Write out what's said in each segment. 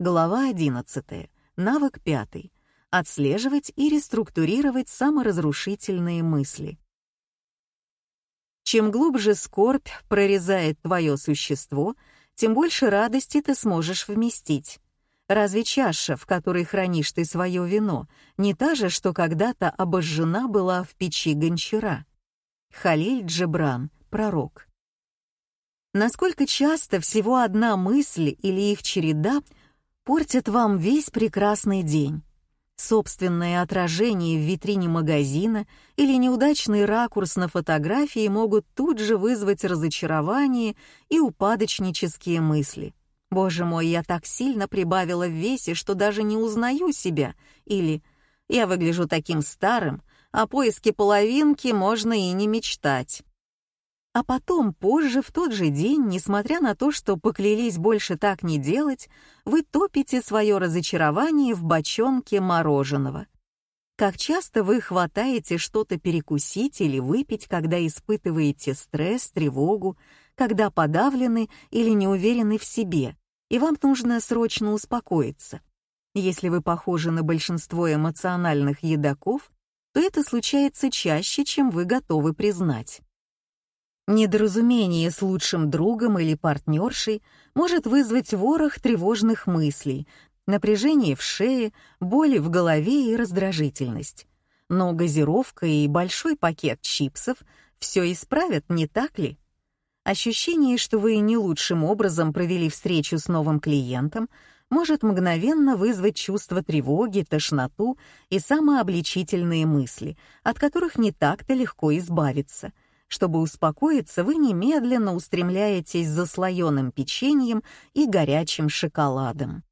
Глава 11. Навык 5. Отслеживать и реструктурировать саморазрушительные мысли. Чем глубже скорбь прорезает твое существо, тем больше радости ты сможешь вместить. Разве чаша, в которой хранишь ты свое вино, не та же, что когда-то обожжена была в печи гончара? Халиль Джебран, пророк. Насколько часто всего одна мысль или их череда портят вам весь прекрасный день? Собственное отражение в витрине магазина или неудачный ракурс на фотографии могут тут же вызвать разочарование и упадочнические мысли. «Боже мой, я так сильно прибавила в весе, что даже не узнаю себя» или «Я выгляжу таким старым, о поиске половинки можно и не мечтать». А потом, позже, в тот же день, несмотря на то, что поклялись больше так не делать, вы топите свое разочарование в бочонке мороженого. Как часто вы хватаете что-то перекусить или выпить, когда испытываете стресс, тревогу, когда подавлены или не уверены в себе, и вам нужно срочно успокоиться. Если вы похожи на большинство эмоциональных едоков, то это случается чаще, чем вы готовы признать. Недоразумение с лучшим другом или партнершей может вызвать ворох тревожных мыслей, напряжение в шее, боли в голове и раздражительность. Но газировка и большой пакет чипсов все исправят, не так ли? Ощущение, что вы не лучшим образом провели встречу с новым клиентом, может мгновенно вызвать чувство тревоги, тошноту и самообличительные мысли, от которых не так-то легко избавиться — чтобы успокоиться, вы немедленно устремляетесь за слоеным печеньем и горячим шоколадом.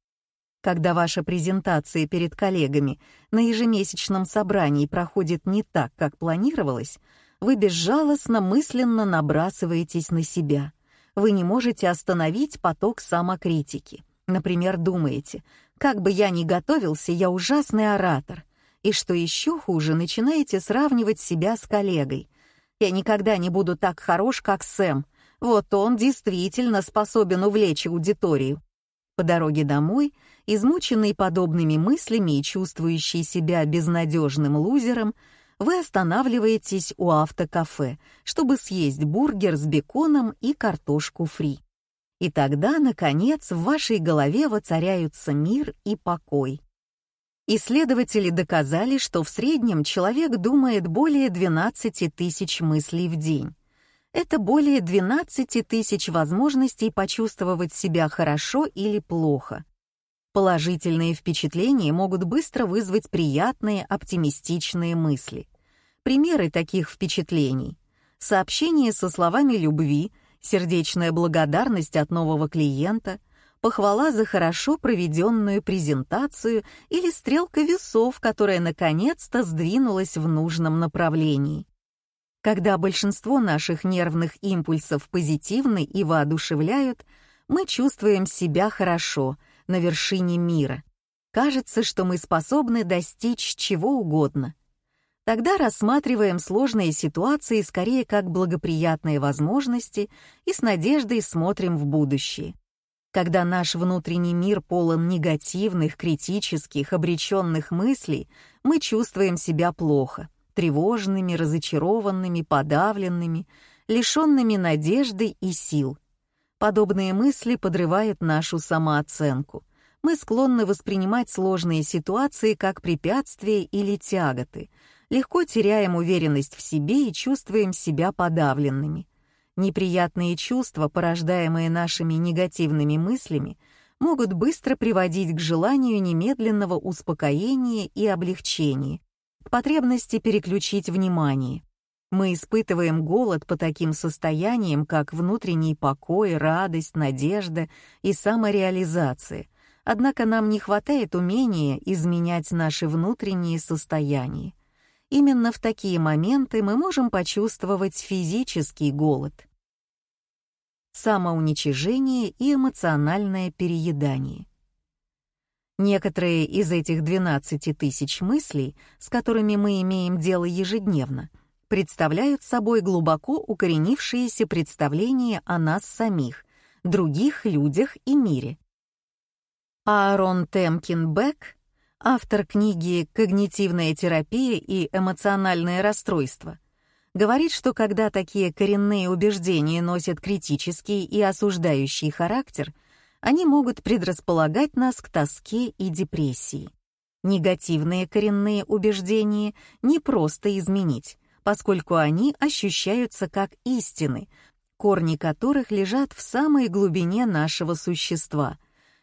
Когда ваша презентация перед коллегами на ежемесячном собрании проходит не так, как планировалось, вы безжалостно мысленно набрасываетесь на себя. Вы не можете остановить поток самокритики. Например, думаете, как бы я ни готовился, я ужасный оратор. И что еще хуже, начинаете сравнивать себя с коллегой — я никогда не буду так хорош, как Сэм. Вот он действительно способен увлечь аудиторию. По дороге домой, измученный подобными мыслями и чувствующий себя безнадежным лузером, вы останавливаетесь у автокафе, чтобы съесть бургер с беконом и картошку фри. И тогда, наконец, в вашей голове воцаряются мир и покой. Исследователи доказали, что в среднем человек думает более 12 тысяч мыслей в день. Это более 12 тысяч возможностей почувствовать себя хорошо или плохо. Положительные впечатления могут быстро вызвать приятные, оптимистичные мысли. Примеры таких впечатлений. Сообщение со словами любви, сердечная благодарность от нового клиента — похвала за хорошо проведенную презентацию или стрелка весов, которая наконец-то сдвинулась в нужном направлении. Когда большинство наших нервных импульсов позитивны и воодушевляют, мы чувствуем себя хорошо, на вершине мира. Кажется, что мы способны достичь чего угодно. Тогда рассматриваем сложные ситуации скорее как благоприятные возможности и с надеждой смотрим в будущее. Когда наш внутренний мир полон негативных, критических, обреченных мыслей, мы чувствуем себя плохо, тревожными, разочарованными, подавленными, лишенными надежды и сил. Подобные мысли подрывают нашу самооценку. Мы склонны воспринимать сложные ситуации как препятствия или тяготы, легко теряем уверенность в себе и чувствуем себя подавленными. Неприятные чувства, порождаемые нашими негативными мыслями, могут быстро приводить к желанию немедленного успокоения и облегчения, к потребности переключить внимание. Мы испытываем голод по таким состояниям, как внутренний покой, радость, надежда и самореализация. Однако нам не хватает умения изменять наши внутренние состояния. Именно в такие моменты мы можем почувствовать физический голод самоуничижение и эмоциональное переедание. Некоторые из этих 12 тысяч мыслей, с которыми мы имеем дело ежедневно, представляют собой глубоко укоренившиеся представления о нас самих, других людях и мире. Аарон Темкин Бек, автор книги «Когнитивная терапия и эмоциональное расстройство», говорит, что когда такие коренные убеждения носят критический и осуждающий характер, они могут предрасполагать нас к тоске и депрессии. Негативные коренные убеждения не просто изменить, поскольку они ощущаются как истины, корни которых лежат в самой глубине нашего существа.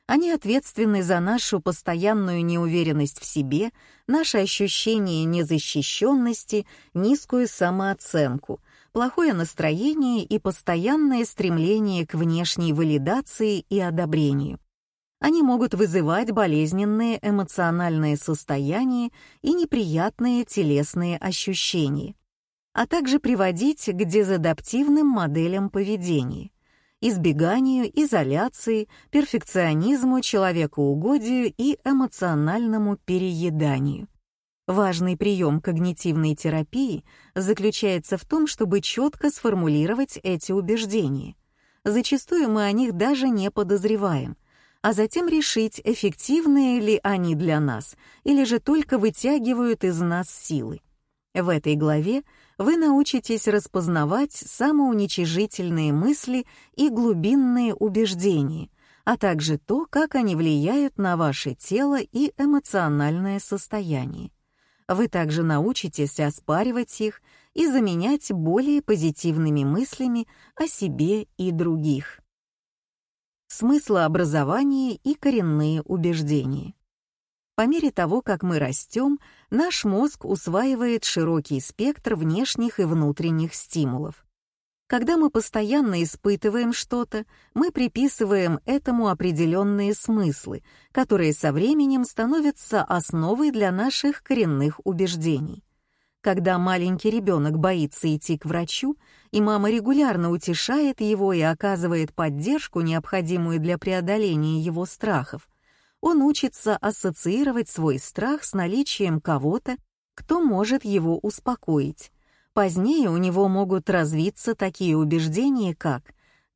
Они ответственны за нашу постоянную неуверенность в себе, наше ощущение незащищенности, низкую самооценку, плохое настроение и постоянное стремление к внешней валидации и одобрению. Они могут вызывать болезненные эмоциональные состояния и неприятные телесные ощущения а также приводить к дезадаптивным моделям поведения, избеганию, изоляции, перфекционизму, человекоугодию и эмоциональному перееданию. Важный прием когнитивной терапии заключается в том, чтобы четко сформулировать эти убеждения. Зачастую мы о них даже не подозреваем, а затем решить, эффективные ли они для нас или же только вытягивают из нас силы. В этой главе вы научитесь распознавать самоуничижительные мысли и глубинные убеждения, а также то, как они влияют на ваше тело и эмоциональное состояние. Вы также научитесь оспаривать их и заменять более позитивными мыслями о себе и других. Смыслообразование и коренные убеждения. По мере того, как мы растем, наш мозг усваивает широкий спектр внешних и внутренних стимулов. Когда мы постоянно испытываем что-то, мы приписываем этому определенные смыслы, которые со временем становятся основой для наших коренных убеждений. Когда маленький ребенок боится идти к врачу, и мама регулярно утешает его и оказывает поддержку, необходимую для преодоления его страхов, он учится ассоциировать свой страх с наличием кого-то, кто может его успокоить. Позднее у него могут развиться такие убеждения, как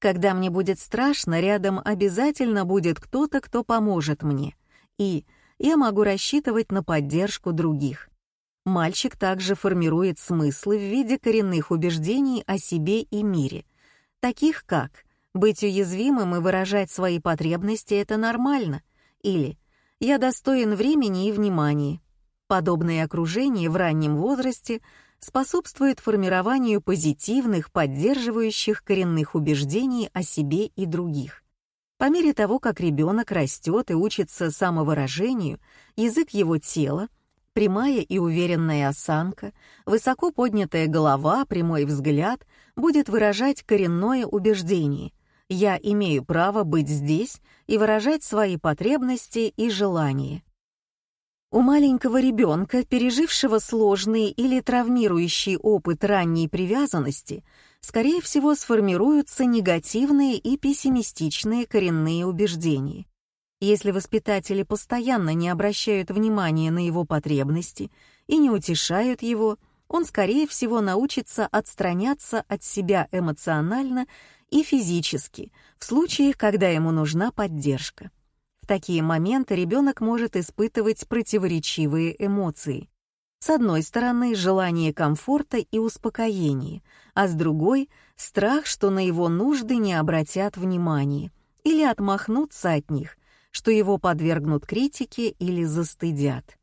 «когда мне будет страшно, рядом обязательно будет кто-то, кто поможет мне», и «я могу рассчитывать на поддержку других». Мальчик также формирует смыслы в виде коренных убеждений о себе и мире, таких как «быть уязвимым и выражать свои потребности — это нормально», или «я достоин времени и внимания». Подобное окружение в раннем возрасте способствует формированию позитивных, поддерживающих коренных убеждений о себе и других. По мере того, как ребенок растет и учится самовыражению, язык его тела, прямая и уверенная осанка, высоко поднятая голова, прямой взгляд будет выражать коренное убеждение я имею право быть здесь и выражать свои потребности и желания. У маленького ребенка, пережившего сложный или травмирующий опыт ранней привязанности, скорее всего сформируются негативные и пессимистичные коренные убеждения. Если воспитатели постоянно не обращают внимания на его потребности и не утешают его, он, скорее всего, научится отстраняться от себя эмоционально и физически, в случаях, когда ему нужна поддержка. В такие моменты ребенок может испытывать противоречивые эмоции. С одной стороны, желание комфорта и успокоения, а с другой — страх, что на его нужды не обратят внимания или отмахнутся от них, что его подвергнут критике или застыдят.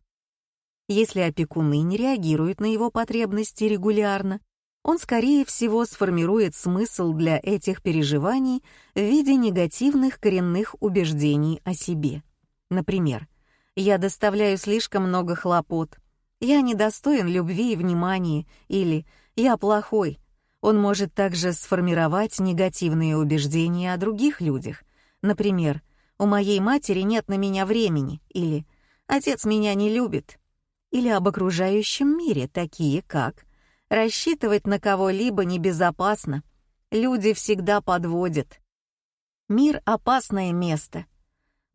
Если опекуны не реагируют на его потребности регулярно, он, скорее всего, сформирует смысл для этих переживаний в виде негативных коренных убеждений о себе. Например, «я доставляю слишком много хлопот», «я недостоин любви и внимания» или «я плохой». Он может также сформировать негативные убеждения о других людях. Например, «у моей матери нет на меня времени» или «отец меня не любит» или об окружающем мире, такие как Рассчитывать на кого-либо небезопасно. Люди всегда подводят. Мир — опасное место.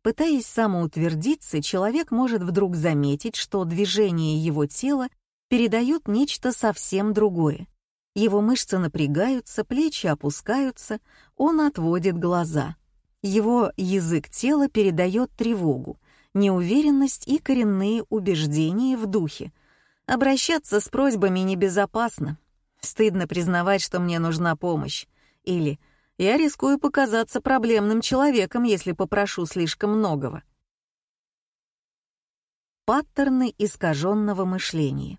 Пытаясь самоутвердиться, человек может вдруг заметить, что движения его тела передают нечто совсем другое. Его мышцы напрягаются, плечи опускаются, он отводит глаза. Его язык тела передает тревогу, неуверенность и коренные убеждения в духе. Обращаться с просьбами небезопасно. Стыдно признавать, что мне нужна помощь. Или «Я рискую показаться проблемным человеком, если попрошу слишком многого». Паттерны искаженного мышления.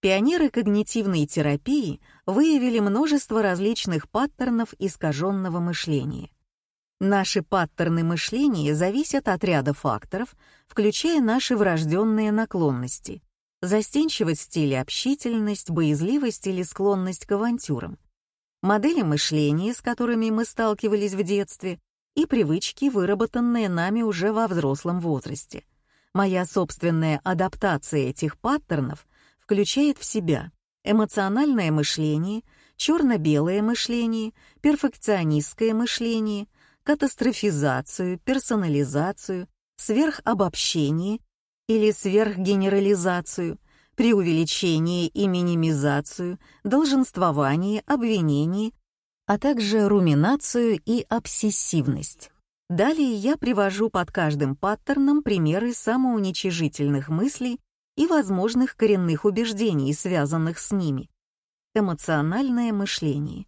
Пионеры когнитивной терапии выявили множество различных паттернов искаженного мышления. Наши паттерны мышления зависят от ряда факторов, включая наши врожденные наклонности, застенчивость или общительность, боязливость или склонность к авантюрам, модели мышления, с которыми мы сталкивались в детстве, и привычки, выработанные нами уже во взрослом возрасте. Моя собственная адаптация этих паттернов включает в себя эмоциональное мышление, черно-белое мышление, перфекционистское мышление, катастрофизацию, персонализацию, сверхобобщение или сверхгенерализацию, преувеличение и минимизацию, долженствование, обвинение, а также руминацию и обсессивность. Далее я привожу под каждым паттерном примеры самоуничижительных мыслей и возможных коренных убеждений, связанных с ними. Эмоциональное мышление.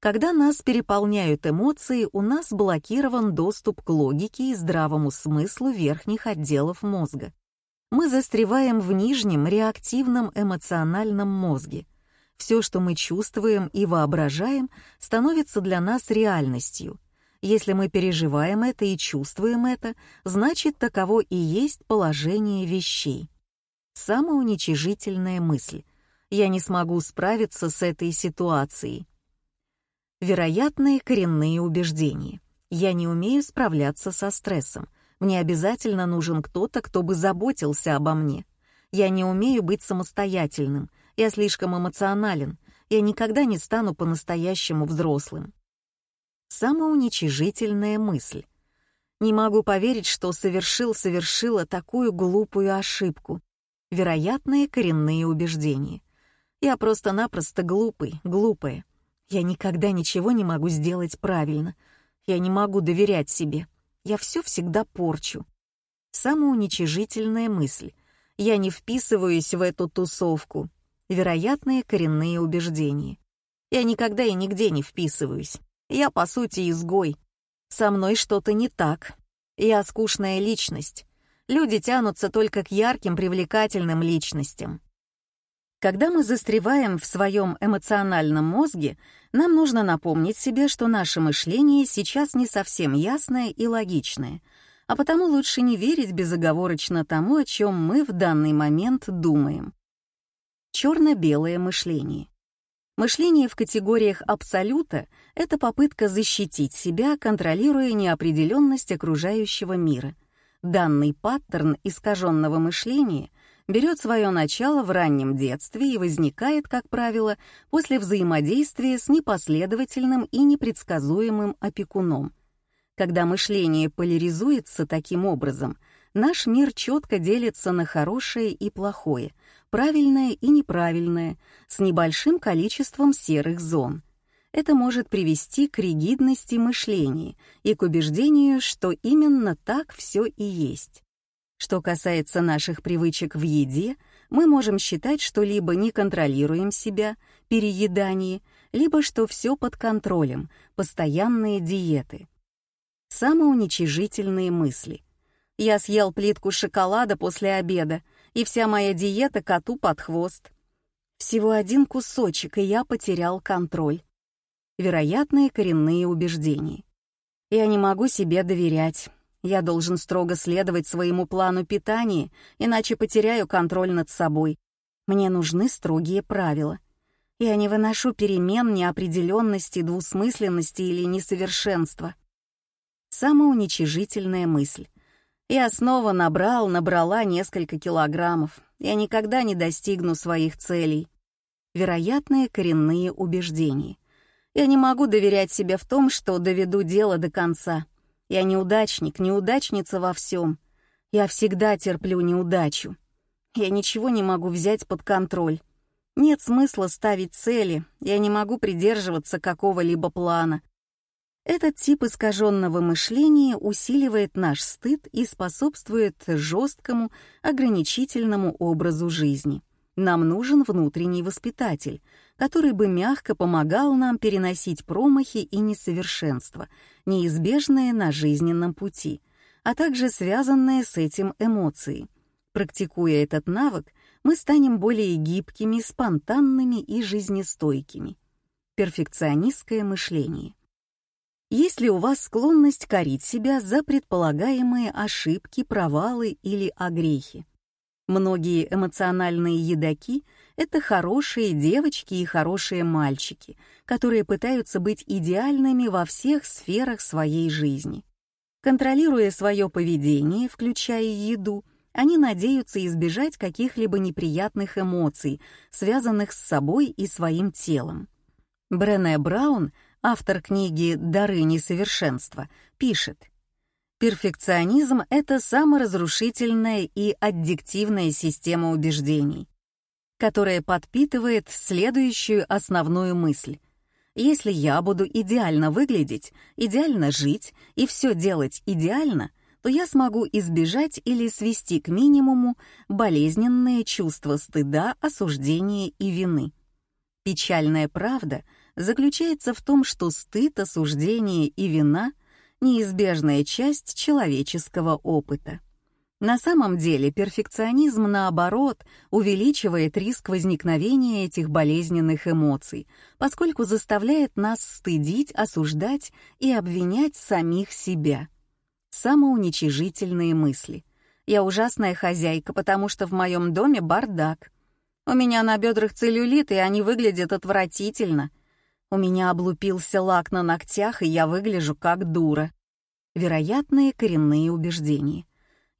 Когда нас переполняют эмоции, у нас блокирован доступ к логике и здравому смыслу верхних отделов мозга. Мы застреваем в нижнем реактивном эмоциональном мозге. Все, что мы чувствуем и воображаем, становится для нас реальностью. Если мы переживаем это и чувствуем это, значит, таково и есть положение вещей самоуничижительная мысль. Я не смогу справиться с этой ситуацией. Вероятные коренные убеждения. Я не умею справляться со стрессом. Мне обязательно нужен кто-то, кто бы заботился обо мне. Я не умею быть самостоятельным. Я слишком эмоционален. Я никогда не стану по-настоящему взрослым. Самоуничижительная мысль. Не могу поверить, что совершил-совершила такую глупую ошибку вероятные коренные убеждения. Я просто-напросто глупый, глупая. Я никогда ничего не могу сделать правильно. Я не могу доверять себе. Я все всегда порчу. Самоуничижительная мысль. Я не вписываюсь в эту тусовку. Вероятные коренные убеждения. Я никогда и нигде не вписываюсь. Я, по сути, изгой. Со мной что-то не так. Я скучная личность люди тянутся только к ярким, привлекательным личностям. Когда мы застреваем в своем эмоциональном мозге, нам нужно напомнить себе, что наше мышление сейчас не совсем ясное и логичное, а потому лучше не верить безоговорочно тому, о чем мы в данный момент думаем. Черно-белое мышление. Мышление в категориях абсолюта — это попытка защитить себя, контролируя неопределенность окружающего мира — Данный паттерн искаженного мышления берет свое начало в раннем детстве и возникает, как правило, после взаимодействия с непоследовательным и непредсказуемым опекуном. Когда мышление поляризуется таким образом, наш мир четко делится на хорошее и плохое, правильное и неправильное, с небольшим количеством серых зон — это может привести к ригидности мышления и к убеждению, что именно так все и есть. Что касается наших привычек в еде, мы можем считать, что либо не контролируем себя, переедание, либо что все под контролем, постоянные диеты. Самоуничижительные мысли. Я съел плитку шоколада после обеда, и вся моя диета коту под хвост. Всего один кусочек, и я потерял контроль вероятные коренные убеждения. Я не могу себе доверять. Я должен строго следовать своему плану питания, иначе потеряю контроль над собой. Мне нужны строгие правила. Я не выношу перемен, неопределенности, двусмысленности или несовершенства. Самоуничижительная мысль. Я снова набрал, набрала несколько килограммов. Я никогда не достигну своих целей. Вероятные коренные убеждения. Я не могу доверять себе в том, что доведу дело до конца. Я неудачник, неудачница во всем. Я всегда терплю неудачу. Я ничего не могу взять под контроль. Нет смысла ставить цели, я не могу придерживаться какого-либо плана. Этот тип искаженного мышления усиливает наш стыд и способствует жесткому, ограничительному образу жизни. Нам нужен внутренний воспитатель, который бы мягко помогал нам переносить промахи и несовершенства, неизбежные на жизненном пути, а также связанные с этим эмоции. Практикуя этот навык, мы станем более гибкими, спонтанными и жизнестойкими. Перфекционистское мышление. Есть ли у вас склонность корить себя за предполагаемые ошибки, провалы или огрехи? Многие эмоциональные едоки — это хорошие девочки и хорошие мальчики, которые пытаются быть идеальными во всех сферах своей жизни. Контролируя свое поведение, включая еду, они надеются избежать каких-либо неприятных эмоций, связанных с собой и своим телом. Брене Браун — автор книги «Дары несовершенства», пишет, «Перфекционизм — это саморазрушительная и аддиктивная система убеждений, которая подпитывает следующую основную мысль. Если я буду идеально выглядеть, идеально жить и все делать идеально, то я смогу избежать или свести к минимуму болезненные чувства стыда, осуждения и вины. Печальная правда — заключается в том, что стыд, осуждение и вина — неизбежная часть человеческого опыта. На самом деле перфекционизм, наоборот, увеличивает риск возникновения этих болезненных эмоций, поскольку заставляет нас стыдить, осуждать и обвинять самих себя. Самоуничижительные мысли. «Я ужасная хозяйка, потому что в моем доме бардак», у меня на бедрах целлюлит, и они выглядят отвратительно. У меня облупился лак на ногтях, и я выгляжу как дура. Вероятные коренные убеждения.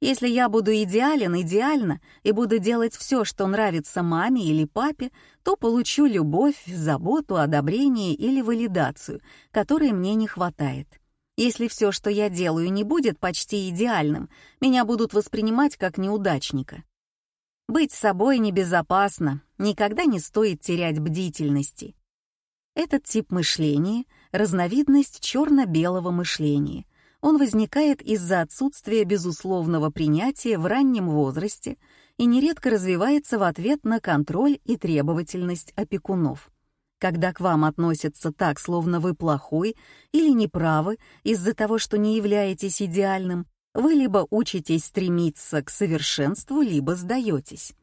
Если я буду идеален идеально и буду делать все, что нравится маме или папе, то получу любовь, заботу, одобрение или валидацию, которой мне не хватает. Если все, что я делаю, не будет почти идеальным, меня будут воспринимать как неудачника. Быть собой небезопасно, никогда не стоит терять бдительности. Этот тип мышления — разновидность черно-белого мышления. Он возникает из-за отсутствия безусловного принятия в раннем возрасте и нередко развивается в ответ на контроль и требовательность опекунов. Когда к вам относятся так, словно вы плохой или неправы из-за того, что не являетесь идеальным, вы либо учитесь стремиться к совершенству, либо сдаетесь.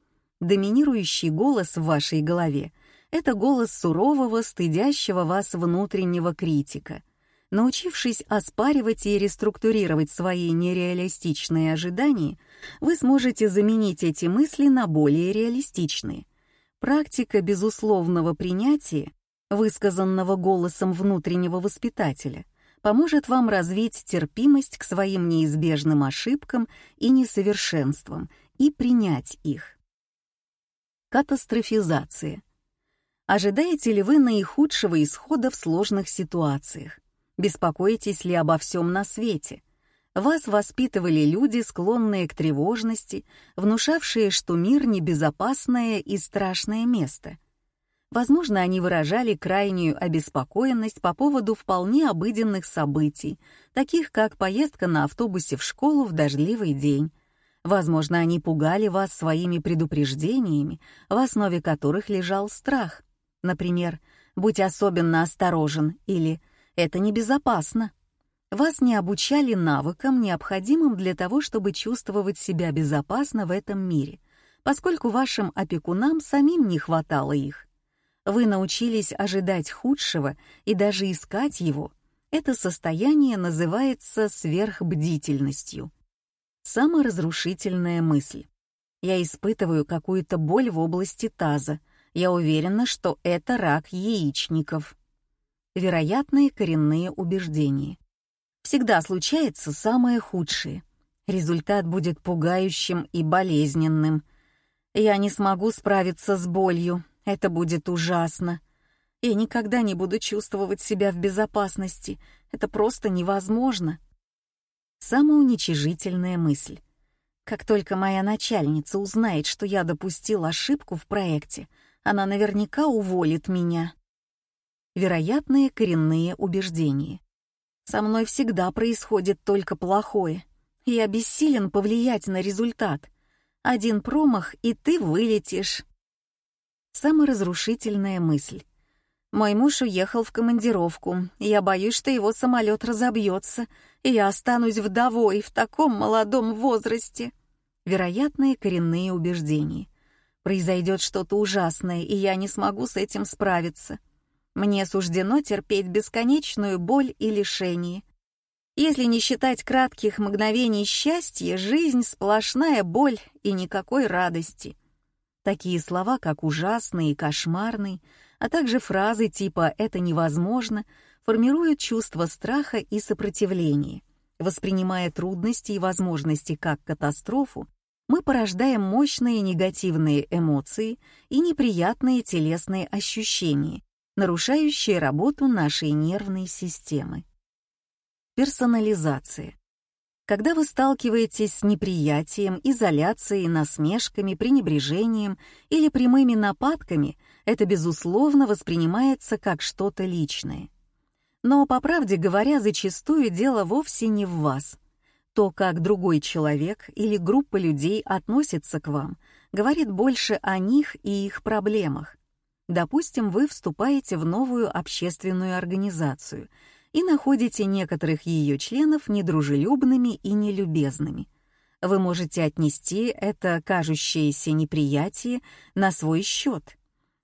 Доминирующий голос в вашей голове это голос сурового, стыдящего вас внутреннего критика. Научившись оспаривать и реструктурировать свои нереалистичные ожидания, вы сможете заменить эти мысли на более реалистичные. Практика безусловного принятия, высказанного голосом внутреннего воспитателя, поможет вам развить терпимость к своим неизбежным ошибкам и несовершенствам и принять их. Катастрофизация — Ожидаете ли вы наихудшего исхода в сложных ситуациях? Беспокоитесь ли обо всем на свете? Вас воспитывали люди, склонные к тревожности, внушавшие, что мир — небезопасное и страшное место. Возможно, они выражали крайнюю обеспокоенность по поводу вполне обыденных событий, таких как поездка на автобусе в школу в дождливый день. Возможно, они пугали вас своими предупреждениями, в основе которых лежал страх. Например, «Будь особенно осторожен» или «Это небезопасно». Вас не обучали навыкам, необходимым для того, чтобы чувствовать себя безопасно в этом мире, поскольку вашим опекунам самим не хватало их. Вы научились ожидать худшего и даже искать его. Это состояние называется сверхбдительностью. Саморазрушительная мысль. Я испытываю какую-то боль в области таза, я уверена, что это рак яичников. Вероятные коренные убеждения. Всегда случается самое худшее. Результат будет пугающим и болезненным. Я не смогу справиться с болью. Это будет ужасно. Я никогда не буду чувствовать себя в безопасности. Это просто невозможно. Самоуничижительная мысль. Как только моя начальница узнает, что я допустил ошибку в проекте, она наверняка уволит меня. Вероятные коренные убеждения. Со мной всегда происходит только плохое. Я бессилен повлиять на результат. Один промах, и ты вылетишь. Саморазрушительная мысль. Мой муж уехал в командировку, я боюсь, что его самолет разобьется, и я останусь вдовой в таком молодом возрасте. Вероятные коренные убеждения. Произойдет что-то ужасное, и я не смогу с этим справиться. Мне суждено терпеть бесконечную боль и лишение. Если не считать кратких мгновений счастья, жизнь — сплошная боль и никакой радости. Такие слова, как «ужасный» и «кошмарный», а также фразы типа «это невозможно», формируют чувство страха и сопротивления. Воспринимая трудности и возможности как катастрофу, мы порождаем мощные негативные эмоции и неприятные телесные ощущения, нарушающие работу нашей нервной системы. Персонализация. Когда вы сталкиваетесь с неприятием, изоляцией, насмешками, пренебрежением или прямыми нападками, это, безусловно, воспринимается как что-то личное. Но, по правде говоря, зачастую дело вовсе не в вас. То, как другой человек или группа людей относится к вам, говорит больше о них и их проблемах. Допустим, вы вступаете в новую общественную организацию — и находите некоторых ее членов недружелюбными и нелюбезными. Вы можете отнести это кажущееся неприятие на свой счет,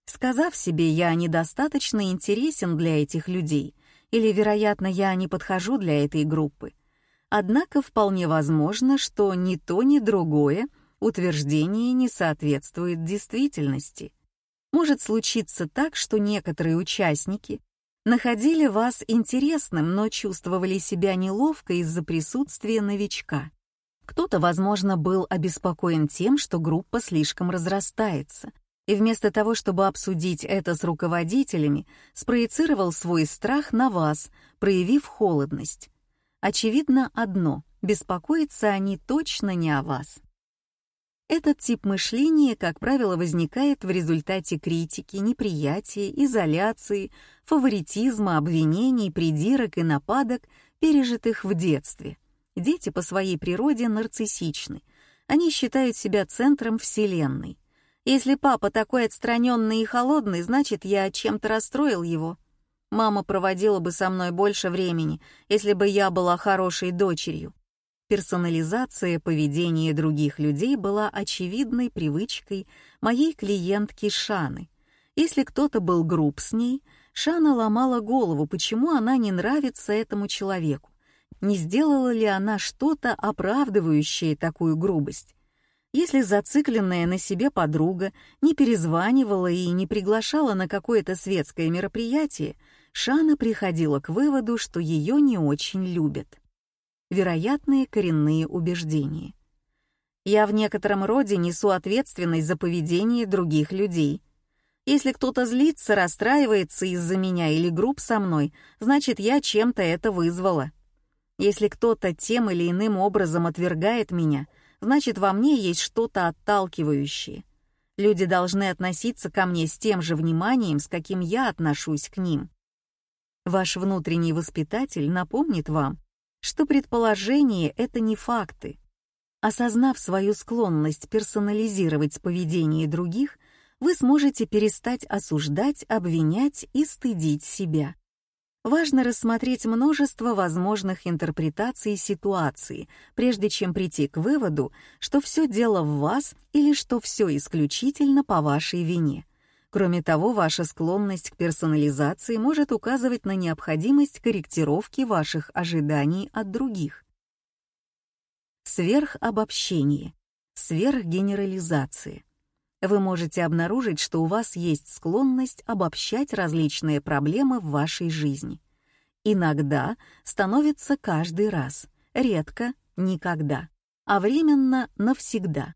сказав себе «я недостаточно интересен для этих людей» или, вероятно, «я не подхожу для этой группы». Однако вполне возможно, что ни то, ни другое утверждение не соответствует действительности. Может случиться так, что некоторые участники находили вас интересным, но чувствовали себя неловко из-за присутствия новичка. Кто-то, возможно, был обеспокоен тем, что группа слишком разрастается, и вместо того, чтобы обсудить это с руководителями, спроецировал свой страх на вас, проявив холодность. Очевидно одно — беспокоиться они точно не о вас. Этот тип мышления, как правило, возникает в результате критики, неприятия, изоляции, фаворитизма, обвинений, придирок и нападок, пережитых в детстве. Дети по своей природе нарциссичны. Они считают себя центром Вселенной. Если папа такой отстраненный и холодный, значит, я чем-то расстроил его. Мама проводила бы со мной больше времени, если бы я была хорошей дочерью. Персонализация поведения других людей была очевидной привычкой моей клиентки Шаны. Если кто-то был груб с ней, Шана ломала голову, почему она не нравится этому человеку. Не сделала ли она что-то, оправдывающее такую грубость? Если зацикленная на себе подруга не перезванивала и не приглашала на какое-то светское мероприятие, Шана приходила к выводу, что ее не очень любят вероятные коренные убеждения. Я в некотором роде несу ответственность за поведение других людей. Если кто-то злится, расстраивается из-за меня или групп со мной, значит, я чем-то это вызвала. Если кто-то тем или иным образом отвергает меня, значит, во мне есть что-то отталкивающее. Люди должны относиться ко мне с тем же вниманием, с каким я отношусь к ним. Ваш внутренний воспитатель напомнит вам, что предположения — это не факты. Осознав свою склонность персонализировать поведение других, вы сможете перестать осуждать, обвинять и стыдить себя. Важно рассмотреть множество возможных интерпретаций ситуации, прежде чем прийти к выводу, что все дело в вас или что все исключительно по вашей вине. Кроме того, ваша склонность к персонализации может указывать на необходимость корректировки ваших ожиданий от других. Сверхобобщение, сверхгенерализация. Вы можете обнаружить, что у вас есть склонность обобщать различные проблемы в вашей жизни. Иногда становится каждый раз, редко — никогда, а временно — навсегда.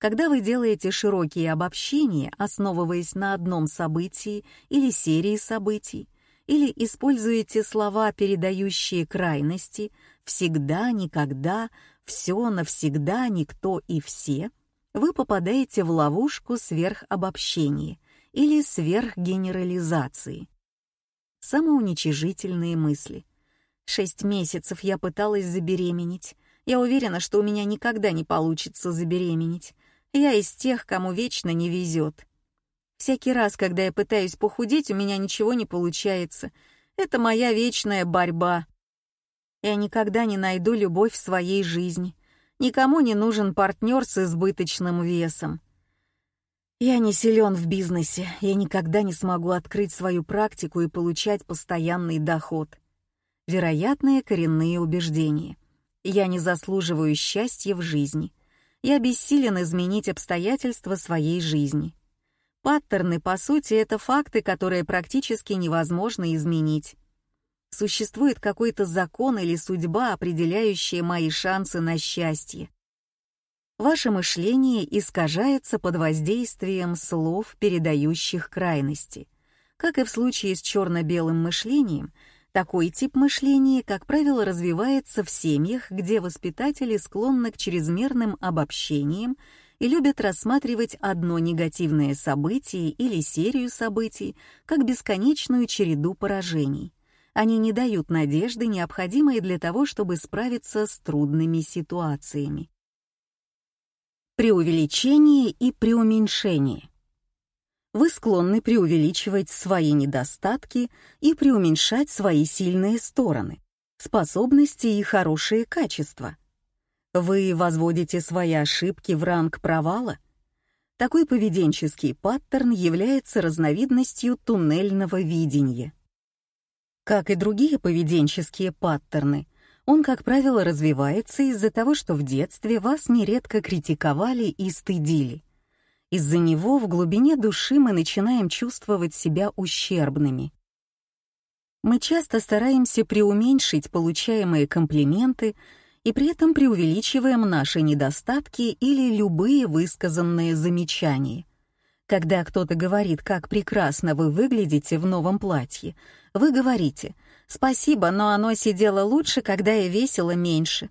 Когда вы делаете широкие обобщения, основываясь на одном событии или серии событий, или используете слова, передающие крайности «всегда», «никогда», «все», «навсегда», «никто» и «все», вы попадаете в ловушку сверхобобщения или сверхгенерализации. Самоуничижительные мысли. Шесть месяцев я пыталась забеременеть. Я уверена, что у меня никогда не получится забеременеть. Я из тех, кому вечно не везет. Всякий раз, когда я пытаюсь похудеть, у меня ничего не получается. Это моя вечная борьба. Я никогда не найду любовь в своей жизни. Никому не нужен партнер с избыточным весом. Я не силен в бизнесе, я никогда не смогу открыть свою практику и получать постоянный доход. Вероятные коренные убеждения. Я не заслуживаю счастья в жизни. Я бессилен изменить обстоятельства своей жизни. Паттерны, по сути, это факты, которые практически невозможно изменить. Существует какой-то закон или судьба, определяющая мои шансы на счастье. Ваше мышление искажается под воздействием слов, передающих крайности. Как и в случае с черно-белым мышлением, такой тип мышления, как правило, развивается в семьях, где воспитатели склонны к чрезмерным обобщениям и любят рассматривать одно негативное событие или серию событий как бесконечную череду поражений. Они не дают надежды, необходимой для того, чтобы справиться с трудными ситуациями преувеличение и преуменьшение. Вы склонны преувеличивать свои недостатки и преуменьшать свои сильные стороны, способности и хорошие качества. Вы возводите свои ошибки в ранг провала. Такой поведенческий паттерн является разновидностью туннельного видения. Как и другие поведенческие паттерны, он, как правило, развивается из-за того, что в детстве вас нередко критиковали и стыдили. Из-за него в глубине души мы начинаем чувствовать себя ущербными. Мы часто стараемся преуменьшить получаемые комплименты и при этом преувеличиваем наши недостатки или любые высказанные замечания. Когда кто-то говорит, как прекрасно вы выглядите в новом платье, вы говорите — «Спасибо, но оно сидело лучше, когда я весила меньше».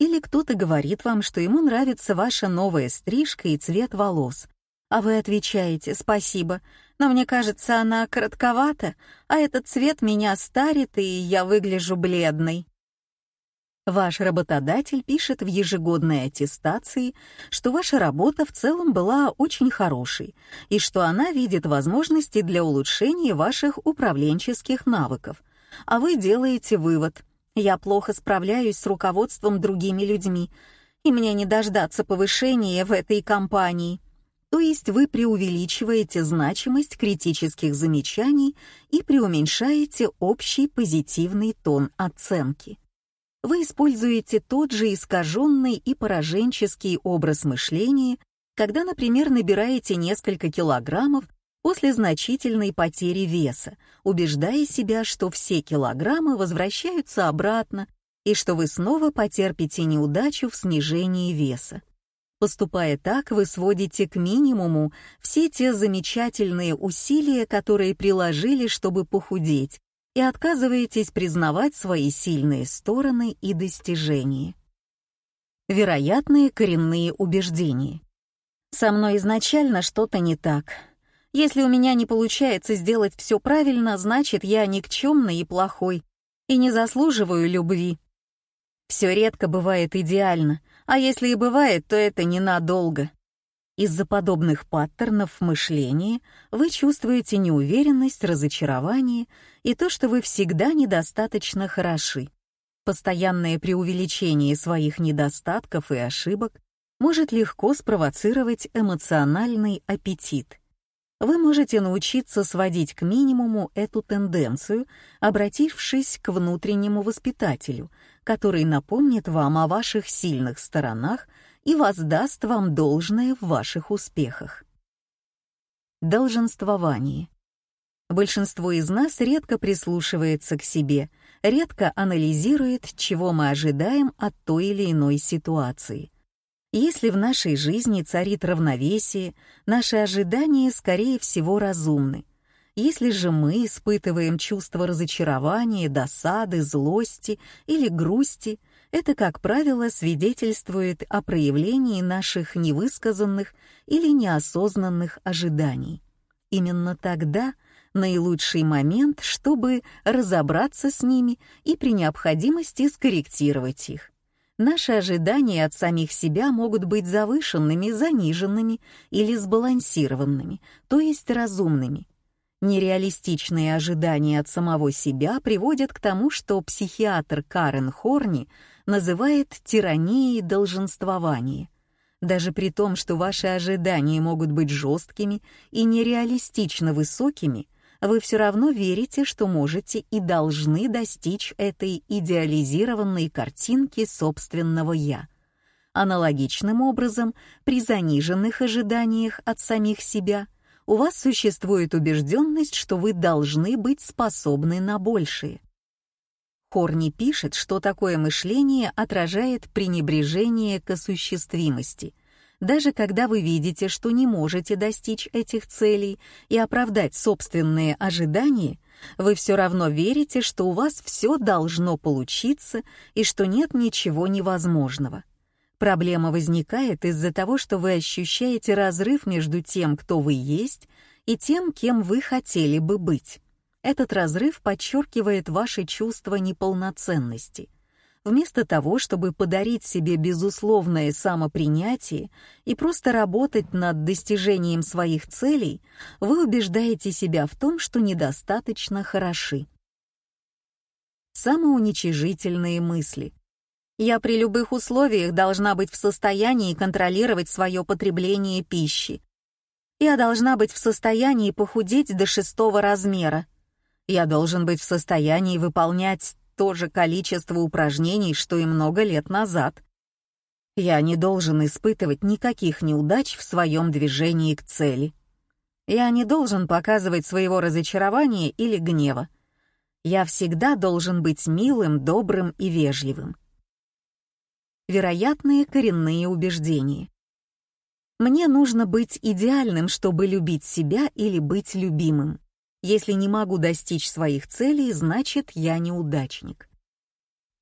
Или кто-то говорит вам, что ему нравится ваша новая стрижка и цвет волос, а вы отвечаете «Спасибо, но мне кажется, она коротковата, а этот цвет меня старит, и я выгляжу бледной». Ваш работодатель пишет в ежегодной аттестации, что ваша работа в целом была очень хорошей и что она видит возможности для улучшения ваших управленческих навыков, а вы делаете вывод. Я плохо справляюсь с руководством другими людьми, и мне не дождаться повышения в этой компании. То есть вы преувеличиваете значимость критических замечаний и преуменьшаете общий позитивный тон оценки. Вы используете тот же искаженный и пораженческий образ мышления, когда, например, набираете несколько килограммов после значительной потери веса, убеждая себя, что все килограммы возвращаются обратно и что вы снова потерпите неудачу в снижении веса. Поступая так, вы сводите к минимуму все те замечательные усилия, которые приложили, чтобы похудеть, и отказываетесь признавать свои сильные стороны и достижения. Вероятные коренные убеждения. Со мной изначально что-то не так, если у меня не получается сделать все правильно, значит, я никчемный и плохой, и не заслуживаю любви. Все редко бывает идеально, а если и бывает, то это ненадолго. Из-за подобных паттернов мышления вы чувствуете неуверенность, разочарование и то, что вы всегда недостаточно хороши. Постоянное преувеличение своих недостатков и ошибок может легко спровоцировать эмоциональный аппетит вы можете научиться сводить к минимуму эту тенденцию, обратившись к внутреннему воспитателю, который напомнит вам о ваших сильных сторонах и воздаст вам должное в ваших успехах. Долженствование. Большинство из нас редко прислушивается к себе, редко анализирует, чего мы ожидаем от той или иной ситуации. Если в нашей жизни царит равновесие, наши ожидания, скорее всего, разумны. Если же мы испытываем чувство разочарования, досады, злости или грусти, это, как правило, свидетельствует о проявлении наших невысказанных или неосознанных ожиданий. Именно тогда наилучший момент, чтобы разобраться с ними и при необходимости скорректировать их. Наши ожидания от самих себя могут быть завышенными, заниженными или сбалансированными, то есть разумными. Нереалистичные ожидания от самого себя приводят к тому, что психиатр Карен Хорни называет тиранией долженствования. Даже при том, что ваши ожидания могут быть жесткими и нереалистично высокими, вы все равно верите, что можете и должны достичь этой идеализированной картинки собственного «я». Аналогичным образом, при заниженных ожиданиях от самих себя у вас существует убежденность, что вы должны быть способны на большее. Корни пишет, что такое мышление отражает пренебрежение к осуществимости. Даже когда вы видите, что не можете достичь этих целей и оправдать собственные ожидания, вы все равно верите, что у вас все должно получиться и что нет ничего невозможного. Проблема возникает из-за того, что вы ощущаете разрыв между тем, кто вы есть, и тем, кем вы хотели бы быть. Этот разрыв подчеркивает ваше чувство неполноценности. Вместо того, чтобы подарить себе безусловное самопринятие и просто работать над достижением своих целей, вы убеждаете себя в том, что недостаточно хороши. Самоуничижительные мысли. Я при любых условиях должна быть в состоянии контролировать свое потребление пищи. Я должна быть в состоянии похудеть до шестого размера. Я должен быть в состоянии выполнять то же количество упражнений, что и много лет назад. Я не должен испытывать никаких неудач в своем движении к цели. Я не должен показывать своего разочарования или гнева. Я всегда должен быть милым, добрым и вежливым. Вероятные коренные убеждения. Мне нужно быть идеальным, чтобы любить себя или быть любимым. Если не могу достичь своих целей, значит, я неудачник.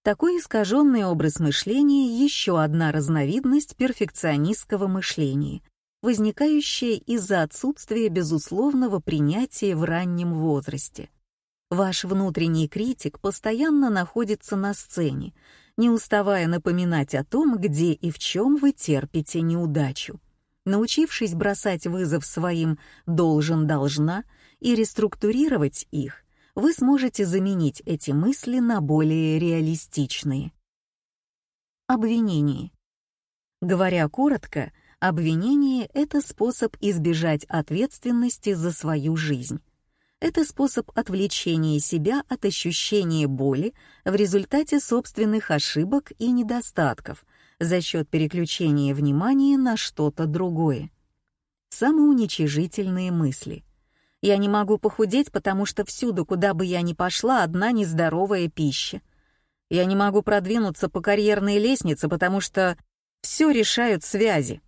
Такой искаженный образ мышления — еще одна разновидность перфекционистского мышления, возникающая из-за отсутствия безусловного принятия в раннем возрасте. Ваш внутренний критик постоянно находится на сцене, не уставая напоминать о том, где и в чем вы терпите неудачу. Научившись бросать вызов своим «должен-должна», и реструктурировать их, вы сможете заменить эти мысли на более реалистичные. Обвинение. Говоря коротко, обвинение — это способ избежать ответственности за свою жизнь. Это способ отвлечения себя от ощущения боли в результате собственных ошибок и недостатков за счет переключения внимания на что-то другое. Самоуничижительные мысли — я не могу похудеть, потому что всюду, куда бы я ни пошла, одна нездоровая пища. Я не могу продвинуться по карьерной лестнице, потому что все решают связи.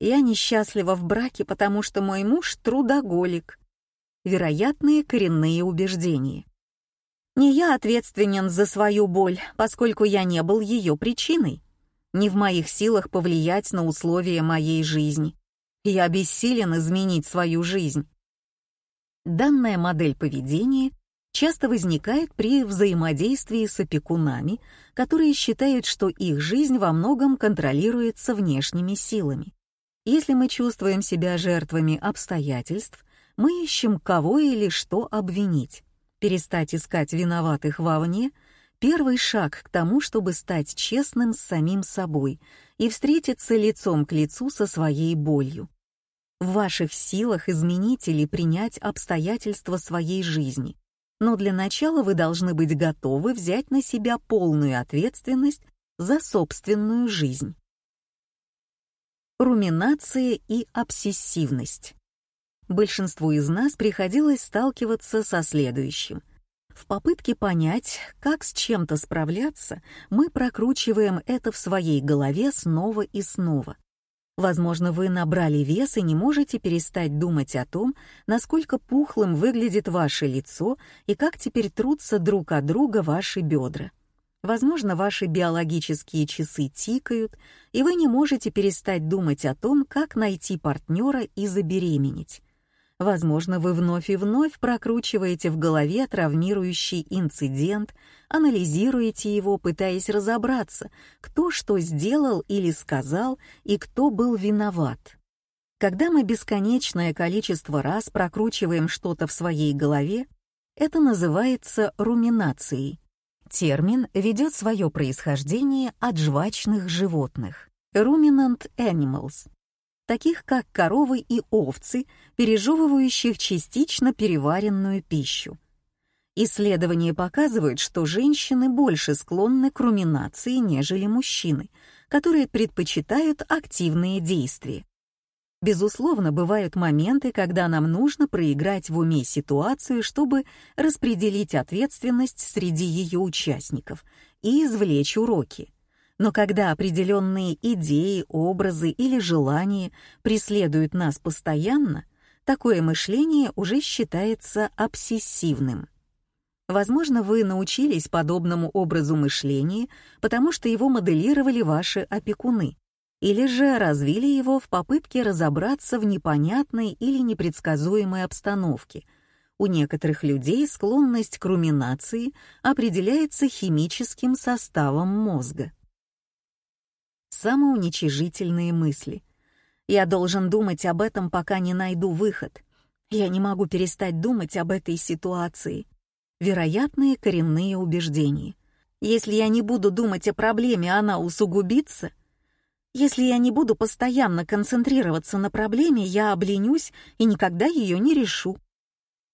Я несчастлива в браке, потому что мой муж трудоголик. Вероятные коренные убеждения. Не я ответственен за свою боль, поскольку я не был ее причиной. Не в моих силах повлиять на условия моей жизни. Я бессилен изменить свою жизнь. Данная модель поведения часто возникает при взаимодействии с опекунами, которые считают, что их жизнь во многом контролируется внешними силами. Если мы чувствуем себя жертвами обстоятельств, мы ищем кого или что обвинить. Перестать искать виноватых вовне — первый шаг к тому, чтобы стать честным с самим собой и встретиться лицом к лицу со своей болью. В ваших силах изменить или принять обстоятельства своей жизни. Но для начала вы должны быть готовы взять на себя полную ответственность за собственную жизнь. Руминация и обсессивность. Большинству из нас приходилось сталкиваться со следующим. В попытке понять, как с чем-то справляться, мы прокручиваем это в своей голове снова и снова. Возможно, вы набрали вес и не можете перестать думать о том, насколько пухлым выглядит ваше лицо и как теперь трутся друг от друга ваши бедра. Возможно, ваши биологические часы тикают, и вы не можете перестать думать о том, как найти партнера и забеременеть. Возможно, вы вновь и вновь прокручиваете в голове травмирующий инцидент, анализируете его, пытаясь разобраться, кто что сделал или сказал и кто был виноват. Когда мы бесконечное количество раз прокручиваем что-то в своей голове, это называется руминацией. Термин ведет свое происхождение от жвачных животных — ruminant animals, таких как коровы и овцы, пережевывающих частично переваренную пищу. Исследования показывают, что женщины больше склонны к руминации, нежели мужчины, которые предпочитают активные действия. Безусловно, бывают моменты, когда нам нужно проиграть в уме ситуацию, чтобы распределить ответственность среди ее участников и извлечь уроки. Но когда определенные идеи, образы или желания преследуют нас постоянно, такое мышление уже считается обсессивным. Возможно, вы научились подобному образу мышления, потому что его моделировали ваши опекуны, или же развили его в попытке разобраться в непонятной или непредсказуемой обстановке. У некоторых людей склонность к руминации определяется химическим составом мозга. Самоуничижительные мысли. Я должен думать об этом, пока не найду выход. Я не могу перестать думать об этой ситуации. Вероятные коренные убеждения. Если я не буду думать о проблеме, она усугубится — если я не буду постоянно концентрироваться на проблеме, я обленюсь и никогда ее не решу.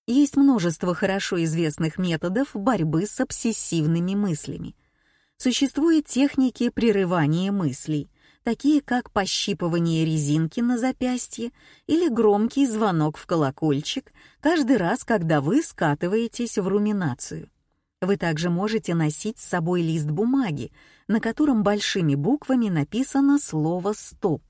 Есть множество хорошо известных методов борьбы с обсессивными мыслями. Существуют техники прерывания мыслей, такие как пощипывание резинки на запястье или громкий звонок в колокольчик каждый раз, когда вы скатываетесь в руминацию. Вы также можете носить с собой лист бумаги, на котором большими буквами написано слово «стоп».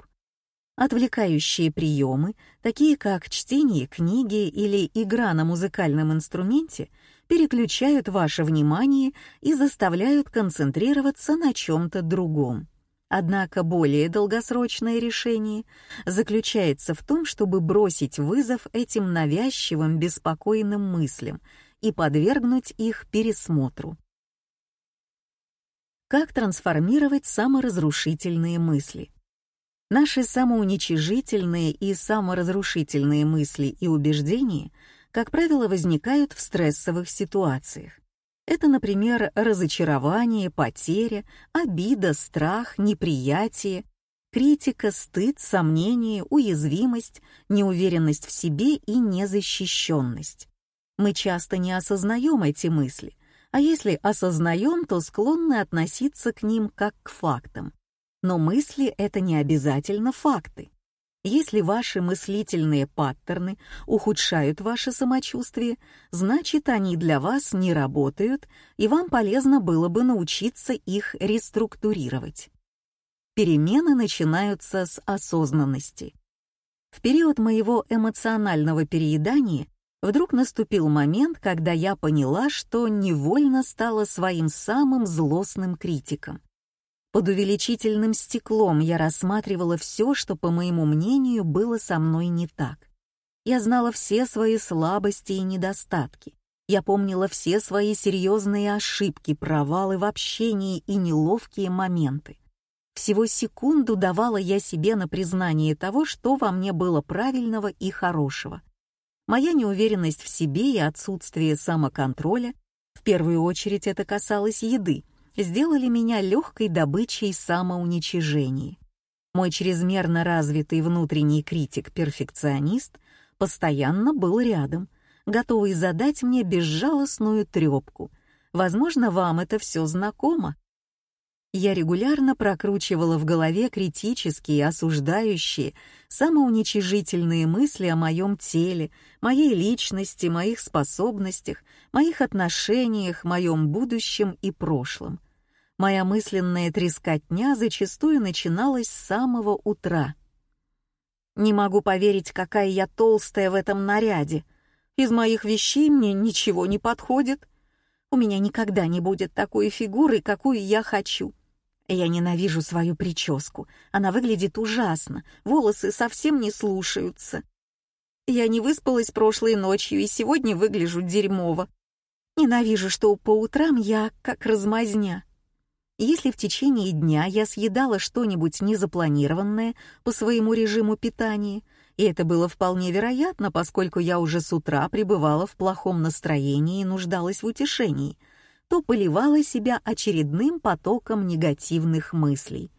Отвлекающие приемы, такие как чтение книги или игра на музыкальном инструменте, переключают ваше внимание и заставляют концентрироваться на чем-то другом. Однако более долгосрочное решение заключается в том, чтобы бросить вызов этим навязчивым, беспокойным мыслям и подвергнуть их пересмотру. Как трансформировать саморазрушительные мысли? Наши самоуничижительные и саморазрушительные мысли и убеждения, как правило, возникают в стрессовых ситуациях. Это, например, разочарование, потеря, обида, страх, неприятие, критика, стыд, сомнение, уязвимость, неуверенность в себе и незащищенность. Мы часто не осознаем эти мысли, а если осознаем, то склонны относиться к ним как к фактам. Но мысли — это не обязательно факты. Если ваши мыслительные паттерны ухудшают ваше самочувствие, значит, они для вас не работают, и вам полезно было бы научиться их реструктурировать. Перемены начинаются с осознанности. В период моего эмоционального переедания Вдруг наступил момент, когда я поняла, что невольно стала своим самым злостным критиком. Под увеличительным стеклом я рассматривала все, что, по моему мнению, было со мной не так. Я знала все свои слабости и недостатки. Я помнила все свои серьезные ошибки, провалы в общении и неловкие моменты. Всего секунду давала я себе на признание того, что во мне было правильного и хорошего — Моя неуверенность в себе и отсутствие самоконтроля, в первую очередь это касалось еды, сделали меня легкой добычей самоуничижения. Мой чрезмерно развитый внутренний критик-перфекционист постоянно был рядом, готовый задать мне безжалостную трепку. Возможно, вам это все знакомо, я регулярно прокручивала в голове критические, осуждающие, самоуничижительные мысли о моем теле, моей личности, моих способностях, моих отношениях, моем будущем и прошлом. Моя мысленная трескотня зачастую начиналась с самого утра. «Не могу поверить, какая я толстая в этом наряде. Из моих вещей мне ничего не подходит. У меня никогда не будет такой фигуры, какую я хочу». Я ненавижу свою прическу. Она выглядит ужасно. Волосы совсем не слушаются. Я не выспалась прошлой ночью и сегодня выгляжу дерьмово. Ненавижу, что по утрам я как размазня. Если в течение дня я съедала что-нибудь незапланированное по своему режиму питания, и это было вполне вероятно, поскольку я уже с утра пребывала в плохом настроении и нуждалась в утешении, то поливала себя очередным потоком негативных мыслей.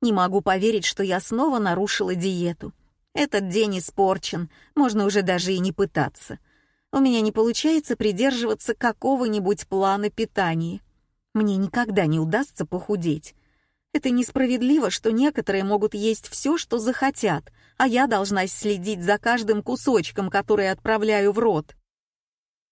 Не могу поверить, что я снова нарушила диету. Этот день испорчен, можно уже даже и не пытаться. У меня не получается придерживаться какого-нибудь плана питания. Мне никогда не удастся похудеть. Это несправедливо, что некоторые могут есть все, что захотят, а я должна следить за каждым кусочком, который отправляю в рот.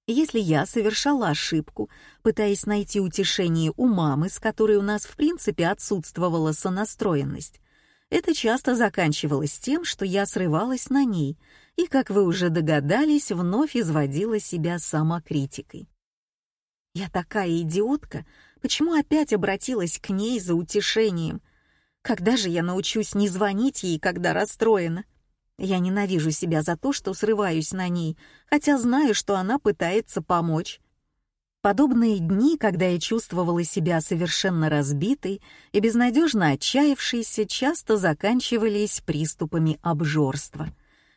Если я совершала ошибку, пытаясь найти утешение у мамы, с которой у нас в принципе отсутствовала сонастроенность, это часто заканчивалось тем, что я срывалась на ней и, как вы уже догадались, вновь изводила себя самокритикой. Я такая идиотка, Почему опять обратилась к ней за утешением? Когда же я научусь не звонить ей, когда расстроена? Я ненавижу себя за то, что срываюсь на ней, хотя знаю, что она пытается помочь. Подобные дни, когда я чувствовала себя совершенно разбитой и безнадежно отчаявшейся, часто заканчивались приступами обжорства.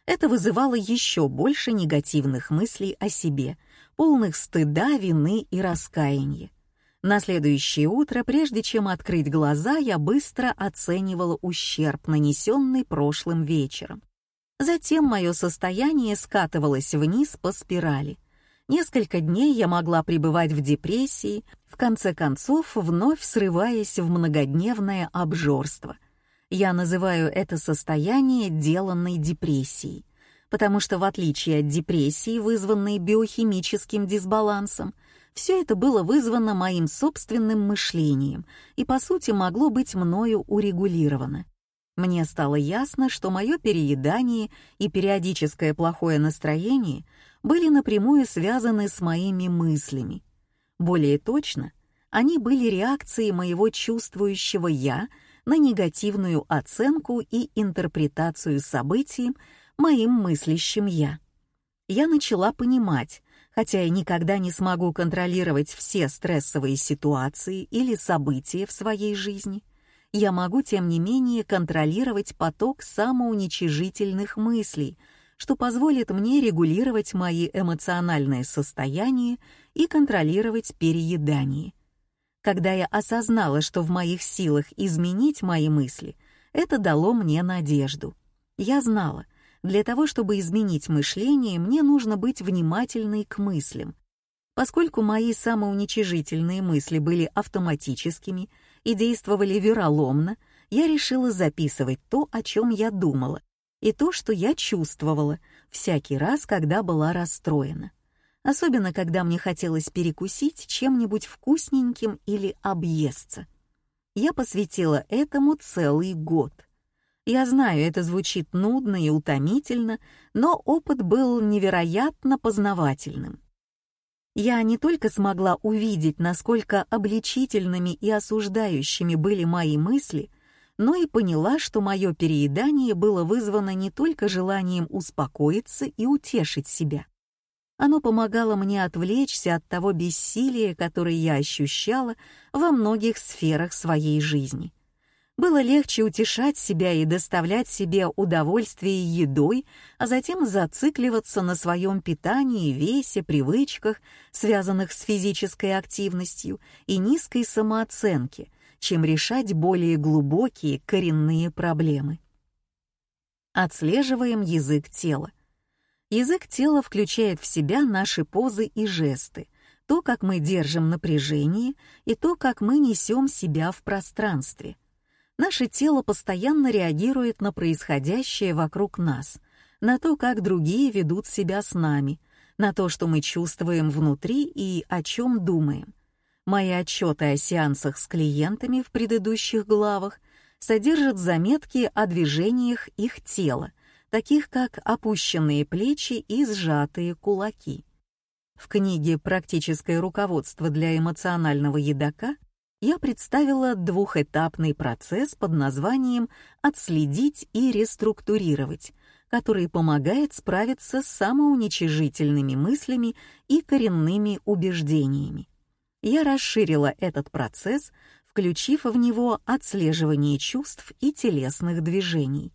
Это вызывало еще больше негативных мыслей о себе, полных стыда, вины и раскаяния. На следующее утро, прежде чем открыть глаза, я быстро оценивала ущерб, нанесенный прошлым вечером. Затем мое состояние скатывалось вниз по спирали. Несколько дней я могла пребывать в депрессии, в конце концов вновь срываясь в многодневное обжорство. Я называю это состояние деланной депрессией, потому что в отличие от депрессии, вызванной биохимическим дисбалансом, все это было вызвано моим собственным мышлением и, по сути, могло быть мною урегулировано. Мне стало ясно, что мое переедание и периодическое плохое настроение были напрямую связаны с моими мыслями. Более точно, они были реакцией моего чувствующего «я» на негативную оценку и интерпретацию событий моим мыслящим «я». Я начала понимать, Хотя я никогда не смогу контролировать все стрессовые ситуации или события в своей жизни, я могу, тем не менее, контролировать поток самоуничижительных мыслей, что позволит мне регулировать мои эмоциональные состояния и контролировать переедание. Когда я осознала, что в моих силах изменить мои мысли, это дало мне надежду. Я знала — для того, чтобы изменить мышление, мне нужно быть внимательной к мыслям. Поскольку мои самоуничижительные мысли были автоматическими и действовали вероломно, я решила записывать то, о чем я думала, и то, что я чувствовала, всякий раз, когда была расстроена. Особенно, когда мне хотелось перекусить чем-нибудь вкусненьким или объесться. Я посвятила этому целый год. Я знаю, это звучит нудно и утомительно, но опыт был невероятно познавательным. Я не только смогла увидеть, насколько обличительными и осуждающими были мои мысли, но и поняла, что мое переедание было вызвано не только желанием успокоиться и утешить себя. Оно помогало мне отвлечься от того бессилия, которое я ощущала во многих сферах своей жизни. Было легче утешать себя и доставлять себе удовольствие едой, а затем зацикливаться на своем питании, весе, привычках, связанных с физической активностью и низкой самооценке, чем решать более глубокие коренные проблемы. Отслеживаем язык тела. Язык тела включает в себя наши позы и жесты, то, как мы держим напряжение, и то, как мы несем себя в пространстве — Наше тело постоянно реагирует на происходящее вокруг нас, на то, как другие ведут себя с нами, на то, что мы чувствуем внутри и о чем думаем. Мои отчеты о сеансах с клиентами в предыдущих главах содержат заметки о движениях их тела, таких как опущенные плечи и сжатые кулаки. В книге «Практическое руководство для эмоционального едока» я представила двухэтапный процесс под названием «отследить и реструктурировать», который помогает справиться с самоуничижительными мыслями и коренными убеждениями. Я расширила этот процесс, включив в него отслеживание чувств и телесных движений.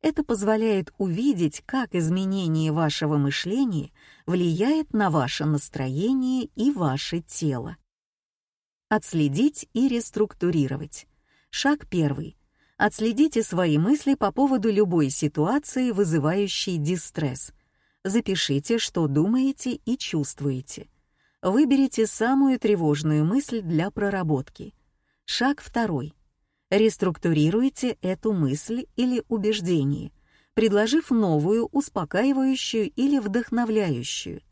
Это позволяет увидеть, как изменение вашего мышления влияет на ваше настроение и ваше тело. Отследить и реструктурировать. Шаг первый. Отследите свои мысли по поводу любой ситуации, вызывающей дистресс. Запишите, что думаете и чувствуете. Выберите самую тревожную мысль для проработки. Шаг второй. Реструктурируйте эту мысль или убеждение, предложив новую, успокаивающую или вдохновляющую.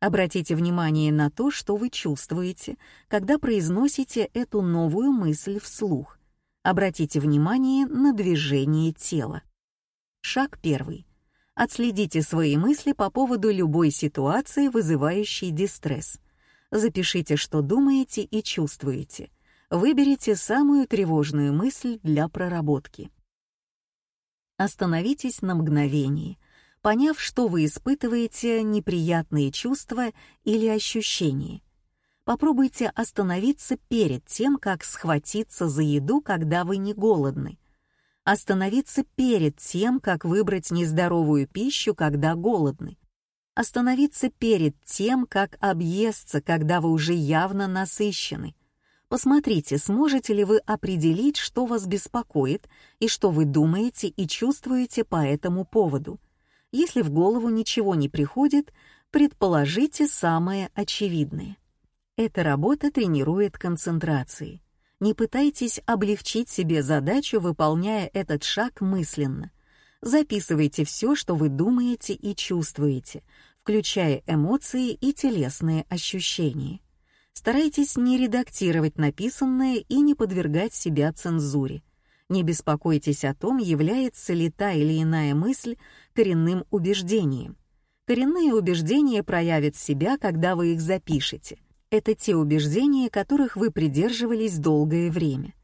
Обратите внимание на то, что вы чувствуете, когда произносите эту новую мысль вслух. Обратите внимание на движение тела. Шаг первый. Отследите свои мысли по поводу любой ситуации, вызывающей дистресс. Запишите, что думаете и чувствуете. Выберите самую тревожную мысль для проработки. Остановитесь на мгновении, поняв, что вы испытываете неприятные чувства или ощущения. Попробуйте остановиться перед тем, как схватиться за еду, когда вы не голодны. Остановиться перед тем, как выбрать нездоровую пищу, когда голодны. Остановиться перед тем, как объесться, когда вы уже явно насыщены. Посмотрите, сможете ли вы определить, что вас беспокоит и что вы думаете и чувствуете по этому поводу. Если в голову ничего не приходит, предположите самое очевидное. Эта работа тренирует концентрации. Не пытайтесь облегчить себе задачу, выполняя этот шаг мысленно. Записывайте все, что вы думаете и чувствуете, включая эмоции и телесные ощущения. Старайтесь не редактировать написанное и не подвергать себя цензуре. Не беспокойтесь о том, является ли та или иная мысль коренным убеждением. Коренные убеждения проявят себя, когда вы их запишете. Это те убеждения, которых вы придерживались долгое время.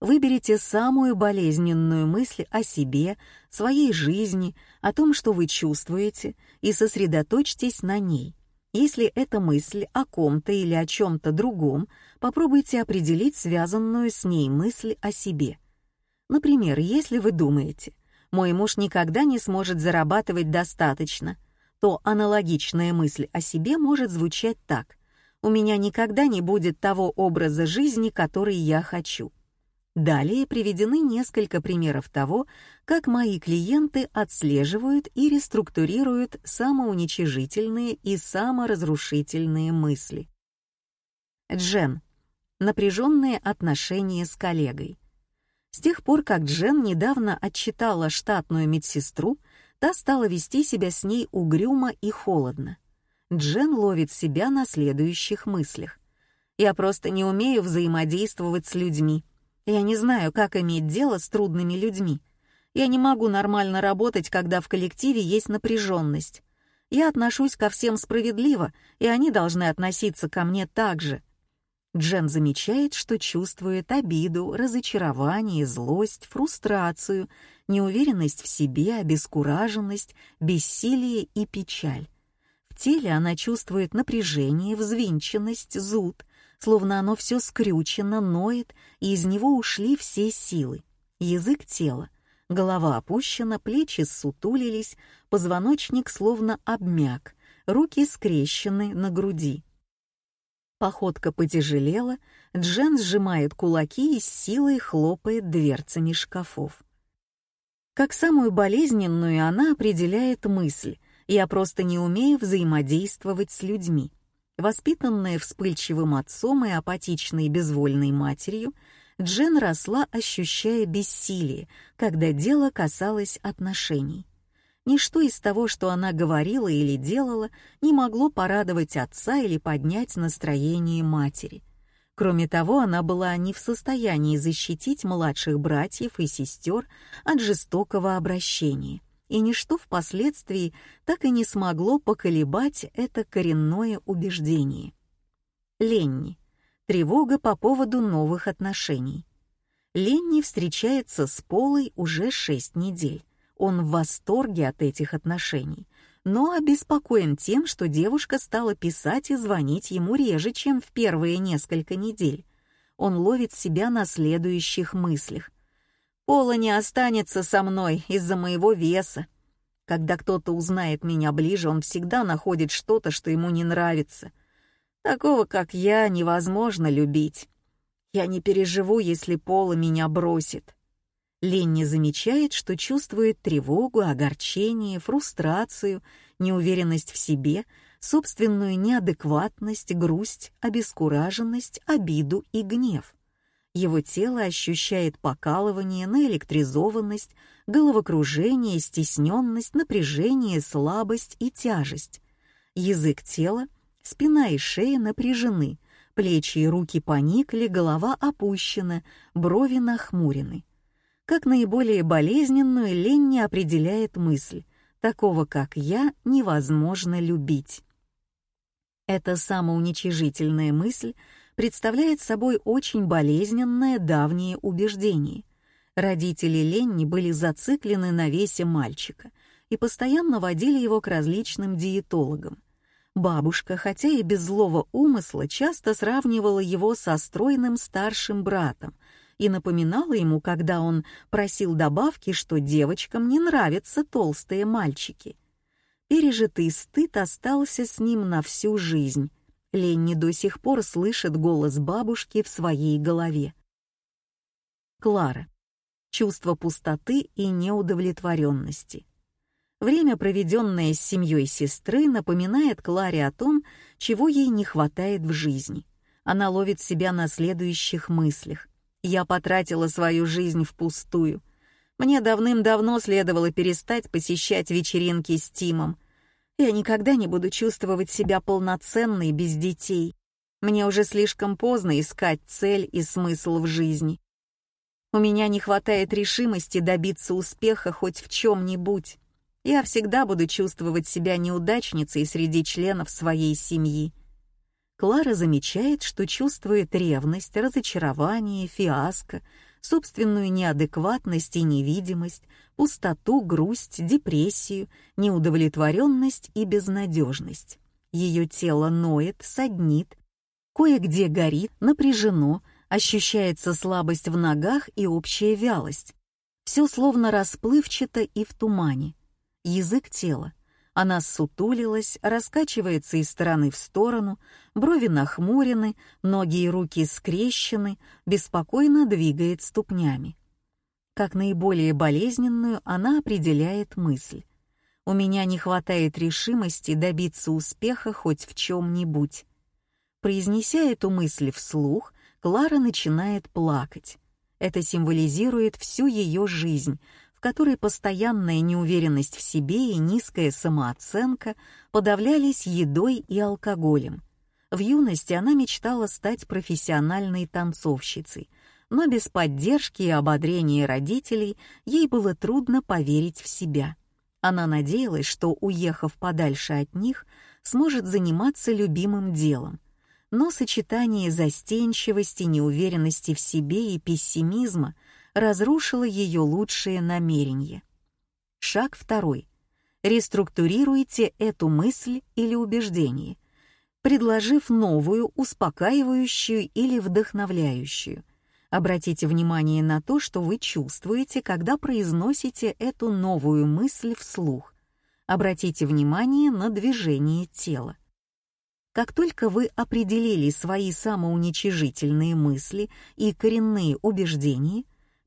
Выберите самую болезненную мысль о себе, своей жизни, о том, что вы чувствуете, и сосредоточьтесь на ней. Если это мысль о ком-то или о чем-то другом, попробуйте определить связанную с ней мысль о себе. Например, если вы думаете «мой муж никогда не сможет зарабатывать достаточно», то аналогичная мысль о себе может звучать так «у меня никогда не будет того образа жизни, который я хочу». Далее приведены несколько примеров того, как мои клиенты отслеживают и реструктурируют самоуничижительные и саморазрушительные мысли. Джен. Напряженные отношения с коллегой. С тех пор, как Джен недавно отчитала штатную медсестру, та стала вести себя с ней угрюмо и холодно. Джен ловит себя на следующих мыслях. «Я просто не умею взаимодействовать с людьми. Я не знаю, как иметь дело с трудными людьми. Я не могу нормально работать, когда в коллективе есть напряженность. Я отношусь ко всем справедливо, и они должны относиться ко мне так же. Джен замечает, что чувствует обиду, разочарование, злость, фрустрацию, неуверенность в себе, обескураженность, бессилие и печаль. В теле она чувствует напряжение, взвинченность, зуд, словно оно все скрючено, ноет, и из него ушли все силы. Язык тела, голова опущена, плечи ссутулились, позвоночник словно обмяк, руки скрещены на груди. Походка потяжелела, Джен сжимает кулаки и с силой хлопает дверцами шкафов. Как самую болезненную она определяет мысль «я просто не умею взаимодействовать с людьми». Воспитанная вспыльчивым отцом и апатичной безвольной матерью, Джен росла, ощущая бессилие, когда дело касалось отношений. Ничто из того, что она говорила или делала, не могло порадовать отца или поднять настроение матери. Кроме того, она была не в состоянии защитить младших братьев и сестер от жестокого обращения и ничто впоследствии так и не смогло поколебать это коренное убеждение. Ленни. Тревога по поводу новых отношений. Ленни встречается с Полой уже шесть недель. Он в восторге от этих отношений, но обеспокоен тем, что девушка стала писать и звонить ему реже, чем в первые несколько недель. Он ловит себя на следующих мыслях. «Пола не останется со мной из-за моего веса. Когда кто-то узнает меня ближе, он всегда находит что-то, что ему не нравится. Такого, как я, невозможно любить. Я не переживу, если Пола меня бросит. Ленни замечает, что чувствует тревогу, огорчение, фрустрацию, неуверенность в себе, собственную неадекватность, грусть, обескураженность, обиду и гнев. Его тело ощущает покалывание, наэлектризованность, головокружение, стесненность, напряжение, слабость и тяжесть. Язык тела, спина и шея напряжены, плечи и руки поникли, голова опущена, брови нахмурены. Как наиболее болезненную Ленни определяет мысль «такого, как я, невозможно любить». Эта самоуничижительная мысль представляет собой очень болезненное давнее убеждение. Родители Ленни были зациклены на весе мальчика и постоянно водили его к различным диетологам. Бабушка, хотя и без злого умысла, часто сравнивала его со стройным старшим братом и напоминала ему, когда он просил добавки, что девочкам не нравятся толстые мальчики. Пережитый стыд остался с ним на всю жизнь. Ленни до сих пор слышит голос бабушки в своей голове. Клара. Чувство пустоты и неудовлетворенности. Время, проведенное с семьей сестры, напоминает Кларе о том, чего ей не хватает в жизни. Она ловит себя на следующих мыслях. «Я потратила свою жизнь впустую. Мне давным-давно следовало перестать посещать вечеринки с Тимом. Я никогда не буду чувствовать себя полноценной без детей. Мне уже слишком поздно искать цель и смысл в жизни. У меня не хватает решимости добиться успеха хоть в чем-нибудь я всегда буду чувствовать себя неудачницей среди членов своей семьи. Клара замечает, что чувствует ревность, разочарование, фиаско, собственную неадекватность и невидимость, пустоту, грусть, депрессию, неудовлетворенность и безнадежность. Ее тело ноет, саднит, кое-где горит, напряжено, ощущается слабость в ногах и общая вялость. Все словно расплывчато и в тумане язык тела. Она сутулилась, раскачивается из стороны в сторону, брови нахмурены, ноги и руки скрещены, беспокойно двигает ступнями. Как наиболее болезненную она определяет мысль. «У меня не хватает решимости добиться успеха хоть в чем-нибудь». Произнеся эту мысль вслух, Клара начинает плакать. Это символизирует всю ее жизнь, которой постоянная неуверенность в себе и низкая самооценка подавлялись едой и алкоголем. В юности она мечтала стать профессиональной танцовщицей, но без поддержки и ободрения родителей ей было трудно поверить в себя. Она надеялась, что, уехав подальше от них, сможет заниматься любимым делом. Но сочетание застенчивости, неуверенности в себе и пессимизма разрушило ее лучшие намерения. Шаг второй. Реструктурируйте эту мысль или убеждение, предложив новую, успокаивающую или вдохновляющую. Обратите внимание на то, что вы чувствуете, когда произносите эту новую мысль вслух. Обратите внимание на движение тела. Как только вы определили свои самоуничижительные мысли и коренные убеждения,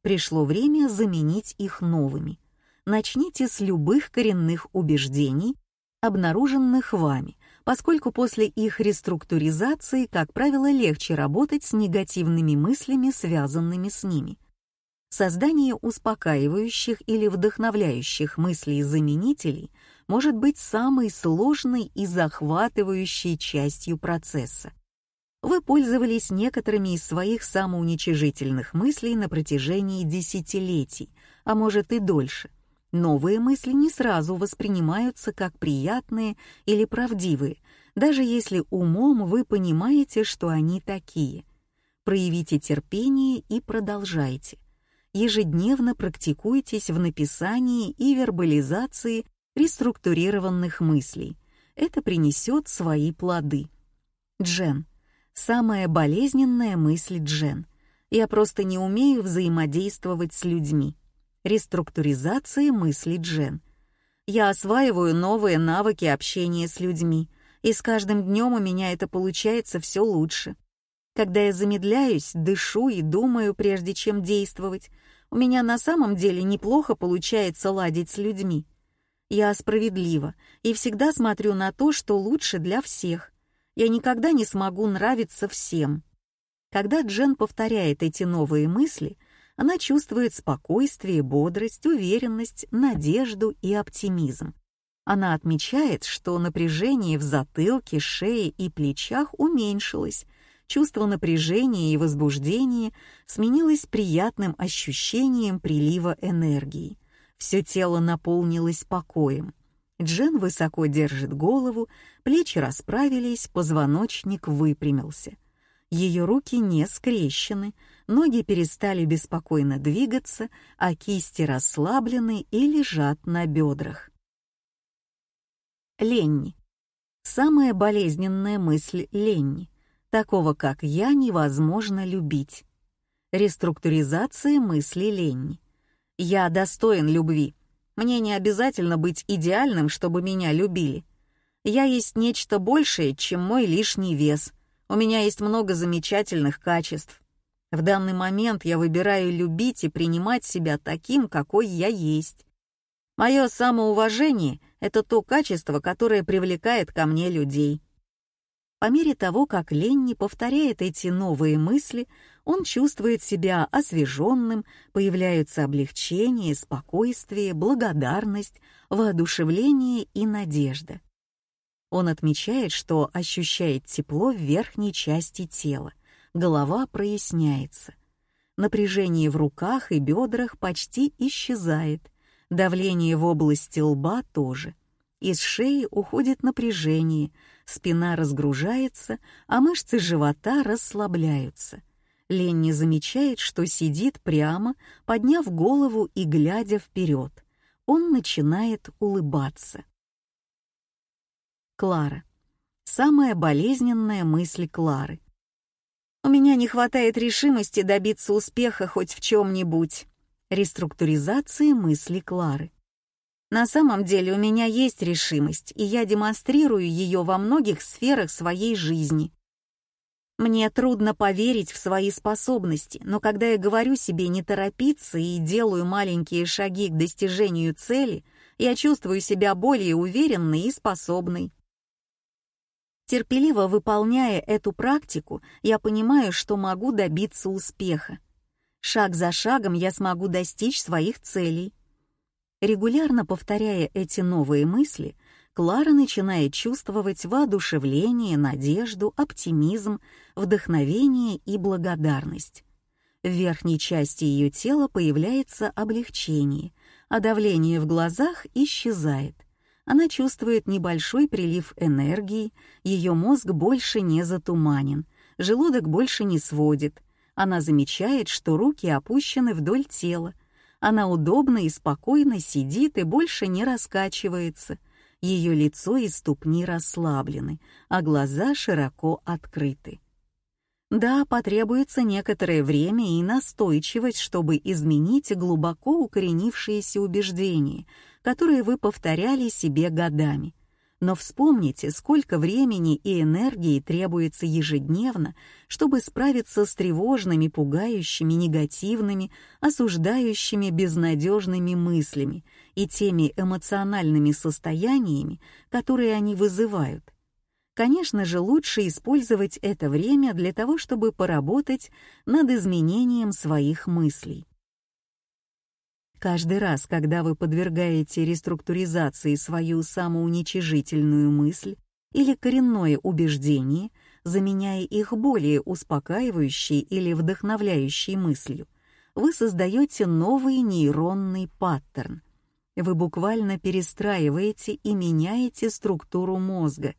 Пришло время заменить их новыми. Начните с любых коренных убеждений, обнаруженных вами, поскольку после их реструктуризации, как правило, легче работать с негативными мыслями, связанными с ними. Создание успокаивающих или вдохновляющих мыслей-заменителей может быть самой сложной и захватывающей частью процесса вы пользовались некоторыми из своих самоуничижительных мыслей на протяжении десятилетий, а может и дольше. Новые мысли не сразу воспринимаются как приятные или правдивые, даже если умом вы понимаете, что они такие. Проявите терпение и продолжайте. ежедневно практикуйтесь в написании и вербализации реструктурированных мыслей. Это принесет свои плоды. Джен. Самая болезненная мысль Джен. Я просто не умею взаимодействовать с людьми. Реструктуризация мысли Джен. Я осваиваю новые навыки общения с людьми, и с каждым днем у меня это получается все лучше. Когда я замедляюсь, дышу и думаю, прежде чем действовать, у меня на самом деле неплохо получается ладить с людьми. Я справедлива и всегда смотрю на то, что лучше для всех. Я никогда не смогу нравиться всем. Когда Джен повторяет эти новые мысли, она чувствует спокойствие, бодрость, уверенность, надежду и оптимизм. Она отмечает, что напряжение в затылке, шее и плечах уменьшилось, чувство напряжения и возбуждения сменилось приятным ощущением прилива энергии. Все тело наполнилось покоем. Джен высоко держит голову, плечи расправились, позвоночник выпрямился. Ее руки не скрещены, ноги перестали беспокойно двигаться, а кисти расслаблены и лежат на бедрах. Ленни. Самая болезненная мысль Ленни. Такого, как я, невозможно любить. Реструктуризация мысли Ленни. Я достоин любви. Мне не обязательно быть идеальным, чтобы меня любили. Я есть нечто большее, чем мой лишний вес. У меня есть много замечательных качеств. В данный момент я выбираю любить и принимать себя таким, какой я есть. Мое самоуважение — это то качество, которое привлекает ко мне людей. По мере того, как Ленни повторяет эти новые мысли, он чувствует себя освеженным, появляются облегчение, спокойствие, благодарность, воодушевление и надежда. Он отмечает, что ощущает тепло в верхней части тела, голова проясняется. Напряжение в руках и бедрах почти исчезает, давление в области лба тоже. Из шеи уходит напряжение — спина разгружается, а мышцы живота расслабляются. Ленни замечает, что сидит прямо, подняв голову и глядя вперед. Он начинает улыбаться. Клара. Самая болезненная мысль Клары. «У меня не хватает решимости добиться успеха хоть в чем-нибудь». Реструктуризация мысли Клары. На самом деле у меня есть решимость, и я демонстрирую ее во многих сферах своей жизни. Мне трудно поверить в свои способности, но когда я говорю себе не торопиться и делаю маленькие шаги к достижению цели, я чувствую себя более уверенной и способной. Терпеливо выполняя эту практику, я понимаю, что могу добиться успеха. Шаг за шагом я смогу достичь своих целей. Регулярно повторяя эти новые мысли, Клара начинает чувствовать воодушевление, надежду, оптимизм, вдохновение и благодарность. В верхней части ее тела появляется облегчение, а давление в глазах исчезает. Она чувствует небольшой прилив энергии, ее мозг больше не затуманен, желудок больше не сводит. Она замечает, что руки опущены вдоль тела, она удобно и спокойно сидит и больше не раскачивается. Ее лицо и ступни расслаблены, а глаза широко открыты. Да, потребуется некоторое время и настойчивость, чтобы изменить глубоко укоренившиеся убеждения, которые вы повторяли себе годами. Но вспомните, сколько времени и энергии требуется ежедневно, чтобы справиться с тревожными, пугающими, негативными, осуждающими, безнадежными мыслями и теми эмоциональными состояниями, которые они вызывают. Конечно же, лучше использовать это время для того, чтобы поработать над изменением своих мыслей. Каждый раз, когда вы подвергаете реструктуризации свою самоуничижительную мысль или коренное убеждение, заменяя их более успокаивающей или вдохновляющей мыслью, вы создаете новый нейронный паттерн. Вы буквально перестраиваете и меняете структуру мозга.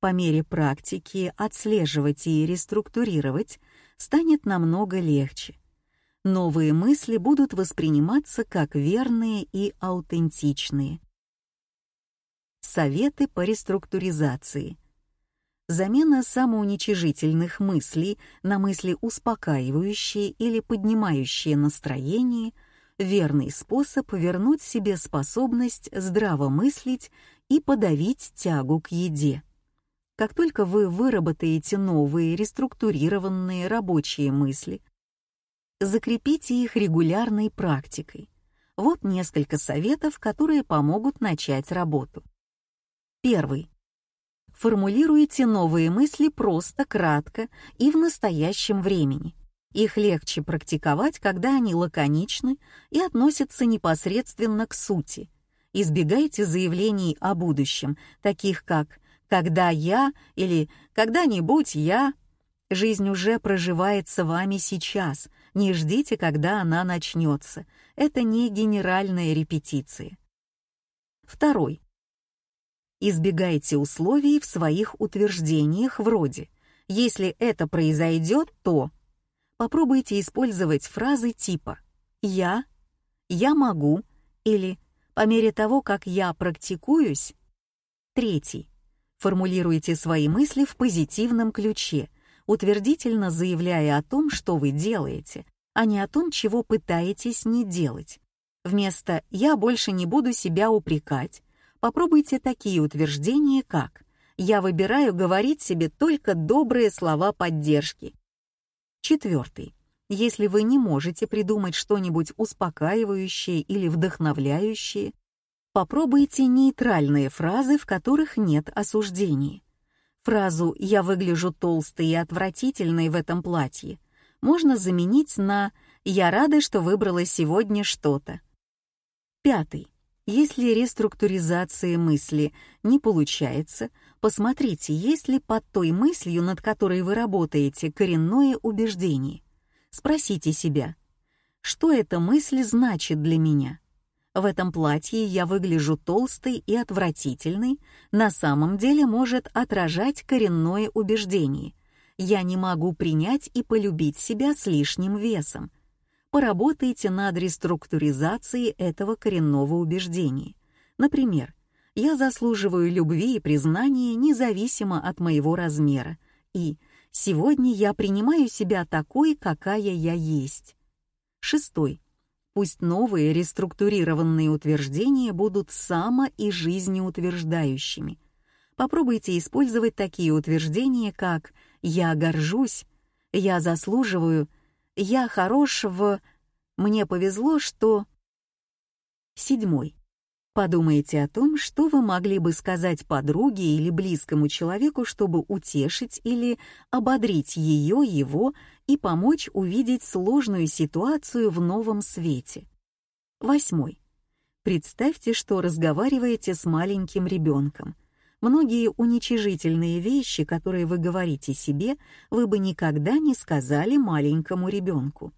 По мере практики отслеживать и реструктурировать станет намного легче — новые мысли будут восприниматься как верные и аутентичные. Советы по реструктуризации. Замена самоуничижительных мыслей на мысли успокаивающие или поднимающие настроение — верный способ вернуть себе способность здраво мыслить и подавить тягу к еде. Как только вы выработаете новые реструктурированные рабочие мысли, закрепите их регулярной практикой. Вот несколько советов, которые помогут начать работу. Первый. Формулируйте новые мысли просто, кратко и в настоящем времени. Их легче практиковать, когда они лаконичны и относятся непосредственно к сути. Избегайте заявлений о будущем, таких как «когда я» или «когда-нибудь я». Жизнь уже проживается вами сейчас, не ждите, когда она начнется. Это не генеральная репетиция. Второй. Избегайте условий в своих утверждениях вроде «если это произойдет, то…» Попробуйте использовать фразы типа «я», «я могу» или «по мере того, как я практикуюсь». Третий. Формулируйте свои мысли в позитивном ключе, утвердительно заявляя о том, что вы делаете, а не о том, чего пытаетесь не делать. Вместо «я больше не буду себя упрекать» попробуйте такие утверждения, как «я выбираю говорить себе только добрые слова поддержки». Четвертый. Если вы не можете придумать что-нибудь успокаивающее или вдохновляющее, попробуйте нейтральные фразы, в которых нет осуждений. Фразу «я выгляжу толстой и отвратительной в этом платье» можно заменить на «я рада, что выбрала сегодня что-то». Пятый. Если реструктуризация мысли не получается, посмотрите, есть ли под той мыслью, над которой вы работаете, коренное убеждение. Спросите себя, что эта мысль значит для меня? В этом платье я выгляжу толстой и отвратительной, на самом деле может отражать коренное убеждение. Я не могу принять и полюбить себя с лишним весом поработайте над реструктуризацией этого коренного убеждения. Например, я заслуживаю любви и признания независимо от моего размера, и сегодня я принимаю себя такой, какая я есть. Шестой. Пусть новые реструктурированные утверждения будут само- и жизнеутверждающими. Попробуйте использовать такие утверждения, как «я горжусь», «я заслуживаю», я хорош в... Мне повезло, что... Седьмой. Подумайте о том, что вы могли бы сказать подруге или близкому человеку, чтобы утешить или ободрить ее, его и помочь увидеть сложную ситуацию в новом свете. Восьмой. Представьте, что разговариваете с маленьким ребенком — Многие уничижительные вещи, которые вы говорите себе, вы бы никогда не сказали маленькому ребенку.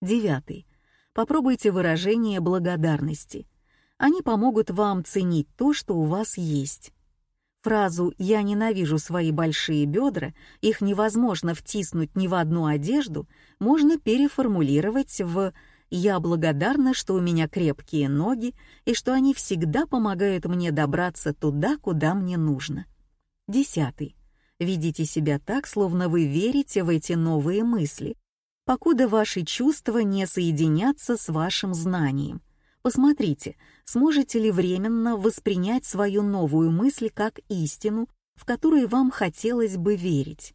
Девятый. Попробуйте выражение благодарности. Они помогут вам ценить то, что у вас есть. Фразу «я ненавижу свои большие бедра», их невозможно втиснуть ни в одну одежду, можно переформулировать в я благодарна, что у меня крепкие ноги и что они всегда помогают мне добраться туда, куда мне нужно. Десятый. Ведите себя так, словно вы верите в эти новые мысли, покуда ваши чувства не соединятся с вашим знанием. Посмотрите, сможете ли временно воспринять свою новую мысль как истину, в которую вам хотелось бы верить.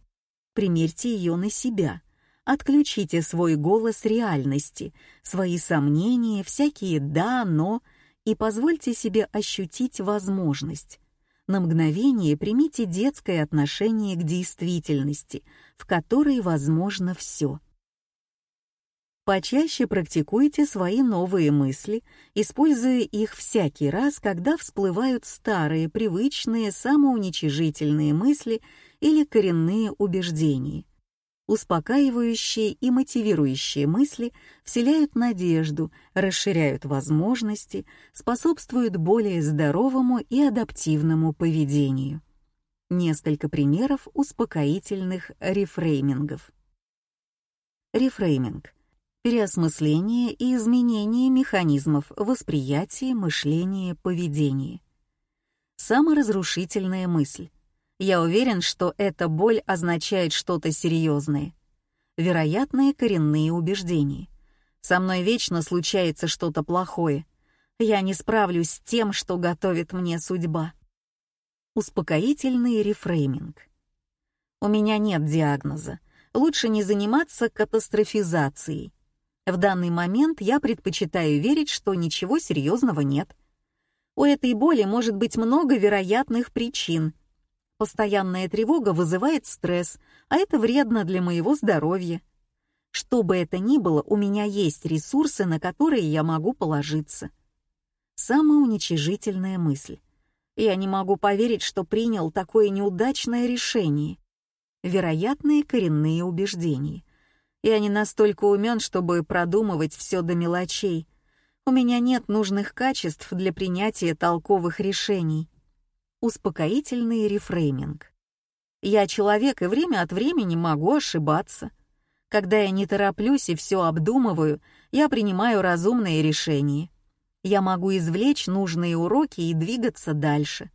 Примерьте ее на себя — Отключите свой голос реальности, свои сомнения, всякие «да», «но» и позвольте себе ощутить возможность. На мгновение примите детское отношение к действительности, в которой возможно все. Почаще практикуйте свои новые мысли, используя их всякий раз, когда всплывают старые, привычные, самоуничижительные мысли или коренные убеждения — Успокаивающие и мотивирующие мысли вселяют надежду, расширяют возможности, способствуют более здоровому и адаптивному поведению. Несколько примеров успокоительных рефреймингов. Рефрейминг переосмысление и изменение механизмов восприятия, мышления, поведения. Саморазрушительная мысль. Я уверен, что эта боль означает что-то серьезное. Вероятные коренные убеждения. Со мной вечно случается что-то плохое. Я не справлюсь с тем, что готовит мне судьба. Успокоительный рефрейминг. У меня нет диагноза. Лучше не заниматься катастрофизацией. В данный момент я предпочитаю верить, что ничего серьезного нет. У этой боли может быть много вероятных причин. Постоянная тревога вызывает стресс, а это вредно для моего здоровья. Что бы это ни было, у меня есть ресурсы, на которые я могу положиться. Самоуничижительная мысль. Я не могу поверить, что принял такое неудачное решение. Вероятные коренные убеждения. Я не настолько умен, чтобы продумывать все до мелочей. У меня нет нужных качеств для принятия толковых решений. Успокоительный рефрейминг. Я человек и время от времени могу ошибаться. Когда я не тороплюсь и все обдумываю, я принимаю разумные решения. Я могу извлечь нужные уроки и двигаться дальше.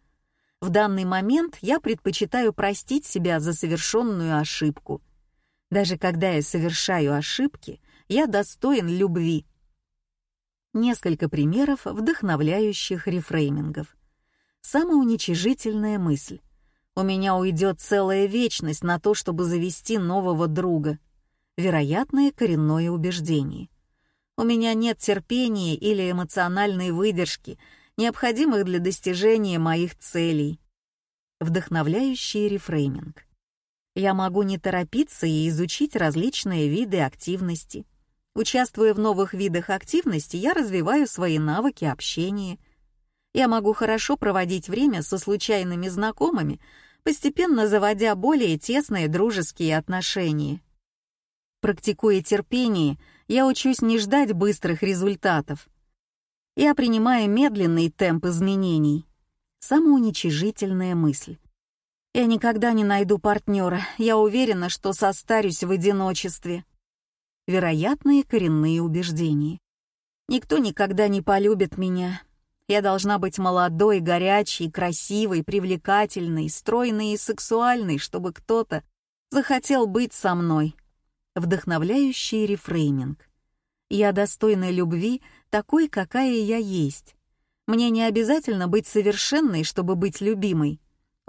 В данный момент я предпочитаю простить себя за совершенную ошибку. Даже когда я совершаю ошибки, я достоин любви. Несколько примеров вдохновляющих рефреймингов. Самоуничижительная мысль. У меня уйдет целая вечность на то, чтобы завести нового друга. Вероятное коренное убеждение. У меня нет терпения или эмоциональной выдержки, необходимых для достижения моих целей. Вдохновляющий рефрейминг. Я могу не торопиться и изучить различные виды активности. Участвуя в новых видах активности, я развиваю свои навыки общения. Я могу хорошо проводить время со случайными знакомыми, постепенно заводя более тесные дружеские отношения. Практикуя терпение, я учусь не ждать быстрых результатов. Я принимаю медленный темп изменений. Самоуничижительная мысль. Я никогда не найду партнера, я уверена, что состарюсь в одиночестве. Вероятные коренные убеждения. Никто никогда не полюбит меня. Я должна быть молодой, горячей, красивой, привлекательной, стройной и сексуальной, чтобы кто-то захотел быть со мной вдохновляющий рефрейминг. Я достойна любви такой, какая я есть. Мне не обязательно быть совершенной, чтобы быть любимой.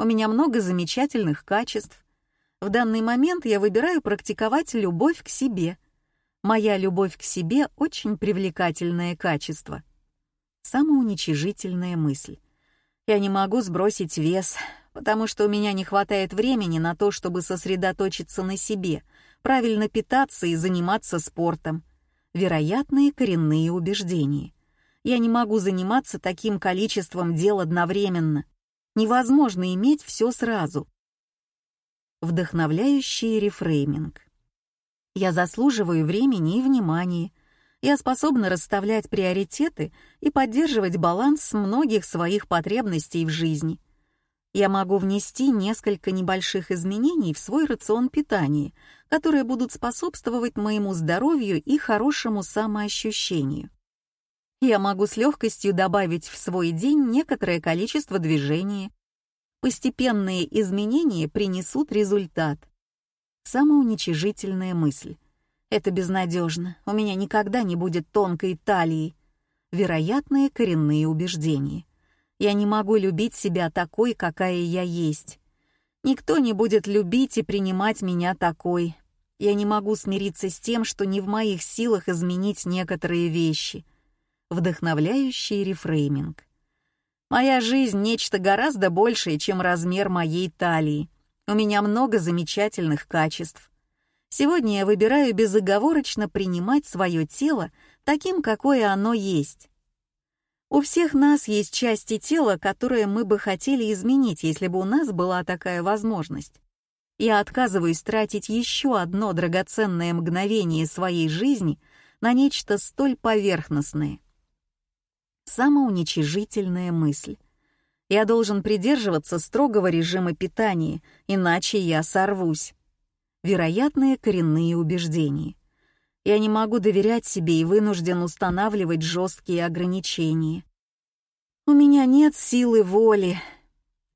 У меня много замечательных качеств. В данный момент я выбираю практиковать любовь к себе. Моя любовь к себе — очень привлекательное качество. Самоуничижительная мысль. Я не могу сбросить вес, потому что у меня не хватает времени на то, чтобы сосредоточиться на себе — правильно питаться и заниматься спортом. Вероятные коренные убеждения. Я не могу заниматься таким количеством дел одновременно. Невозможно иметь все сразу. Вдохновляющий рефрейминг. Я заслуживаю времени и внимания. Я способна расставлять приоритеты и поддерживать баланс многих своих потребностей в жизни — я могу внести несколько небольших изменений в свой рацион питания, которые будут способствовать моему здоровью и хорошему самоощущению. Я могу с легкостью добавить в свой день некоторое количество движения. Постепенные изменения принесут результат. Самоуничижительная мысль. Это безнадежно, у меня никогда не будет тонкой талии. Вероятные коренные убеждения. Я не могу любить себя такой, какая я есть. Никто не будет любить и принимать меня такой. Я не могу смириться с тем, что не в моих силах изменить некоторые вещи. Вдохновляющий рефрейминг. Моя жизнь — нечто гораздо большее, чем размер моей талии. У меня много замечательных качеств. Сегодня я выбираю безоговорочно принимать свое тело таким, какое оно есть. У всех нас есть части тела, которые мы бы хотели изменить, если бы у нас была такая возможность. Я отказываюсь тратить еще одно драгоценное мгновение своей жизни на нечто столь поверхностное. Самоуничижительная мысль. Я должен придерживаться строгого режима питания, иначе я сорвусь. Вероятные коренные убеждения. Я не могу доверять себе и вынужден устанавливать жесткие ограничения. У меня нет силы воли.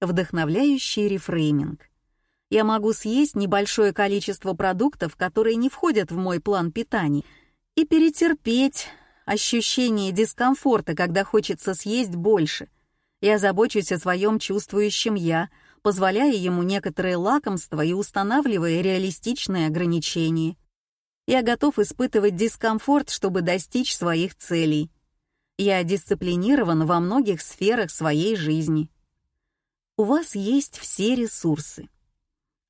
Вдохновляющий рефрейминг. Я могу съесть небольшое количество продуктов, которые не входят в мой план питания, и перетерпеть ощущение дискомфорта, когда хочется съесть больше. Я забочусь о своем чувствующем «я», позволяя ему некоторые лакомства и устанавливая реалистичные ограничения. Я готов испытывать дискомфорт, чтобы достичь своих целей. Я дисциплинирован во многих сферах своей жизни. У вас есть все ресурсы.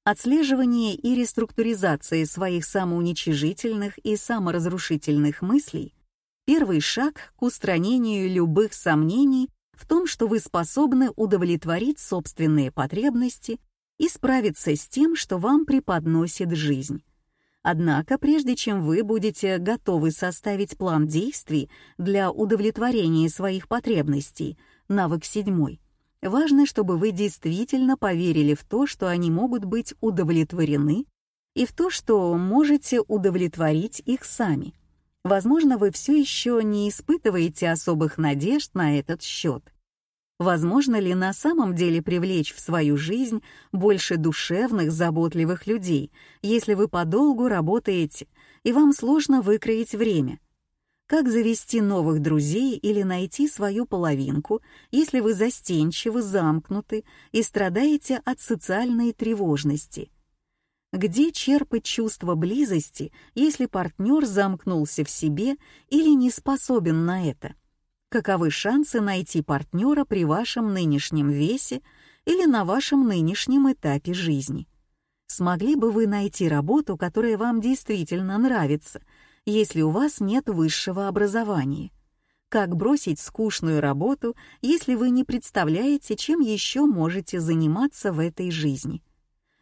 Отслеживание и реструктуризация своих самоуничижительных и саморазрушительных мыслей — первый шаг к устранению любых сомнений в том, что вы способны удовлетворить собственные потребности и справиться с тем, что вам преподносит жизнь. Однако, прежде чем вы будете готовы составить план действий для удовлетворения своих потребностей, навык седьмой, важно, чтобы вы действительно поверили в то, что они могут быть удовлетворены, и в то, что можете удовлетворить их сами. Возможно, вы все еще не испытываете особых надежд на этот счет. Возможно ли на самом деле привлечь в свою жизнь больше душевных, заботливых людей, если вы подолгу работаете и вам сложно выкроить время? Как завести новых друзей или найти свою половинку, если вы застенчивы, замкнуты и страдаете от социальной тревожности? Где черпать чувство близости, если партнер замкнулся в себе или не способен на это? каковы шансы найти партнера при вашем нынешнем весе или на вашем нынешнем этапе жизни. Смогли бы вы найти работу, которая вам действительно нравится, если у вас нет высшего образования? Как бросить скучную работу, если вы не представляете, чем еще можете заниматься в этой жизни?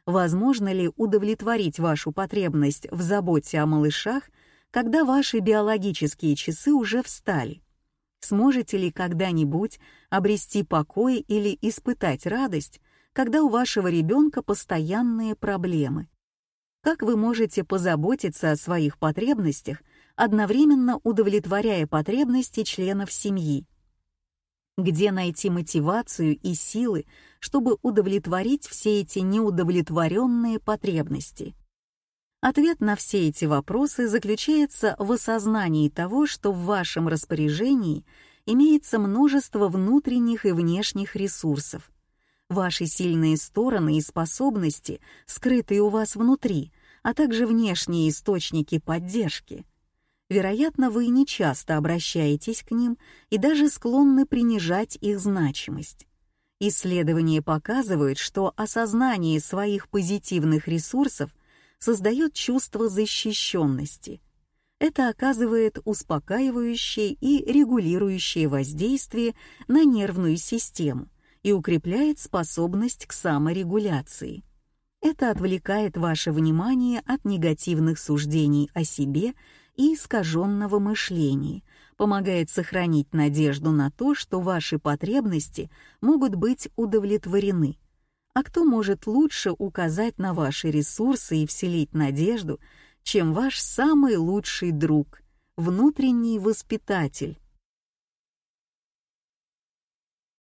Возможно ли удовлетворить вашу потребность в заботе о малышах, когда ваши биологические часы уже встали? Сможете ли когда-нибудь обрести покой или испытать радость, когда у вашего ребенка постоянные проблемы? Как вы можете позаботиться о своих потребностях, одновременно удовлетворяя потребности членов семьи? Где найти мотивацию и силы, чтобы удовлетворить все эти неудовлетворенные потребности? Ответ на все эти вопросы заключается в осознании того, что в вашем распоряжении имеется множество внутренних и внешних ресурсов. Ваши сильные стороны и способности, скрытые у вас внутри, а также внешние источники поддержки. Вероятно, вы не часто обращаетесь к ним и даже склонны принижать их значимость. Исследования показывают, что осознание своих позитивных ресурсов — создает чувство защищенности. Это оказывает успокаивающее и регулирующее воздействие на нервную систему и укрепляет способность к саморегуляции. Это отвлекает ваше внимание от негативных суждений о себе и искаженного мышления, помогает сохранить надежду на то, что ваши потребности могут быть удовлетворены – а кто может лучше указать на ваши ресурсы и вселить надежду, чем ваш самый лучший друг, внутренний воспитатель,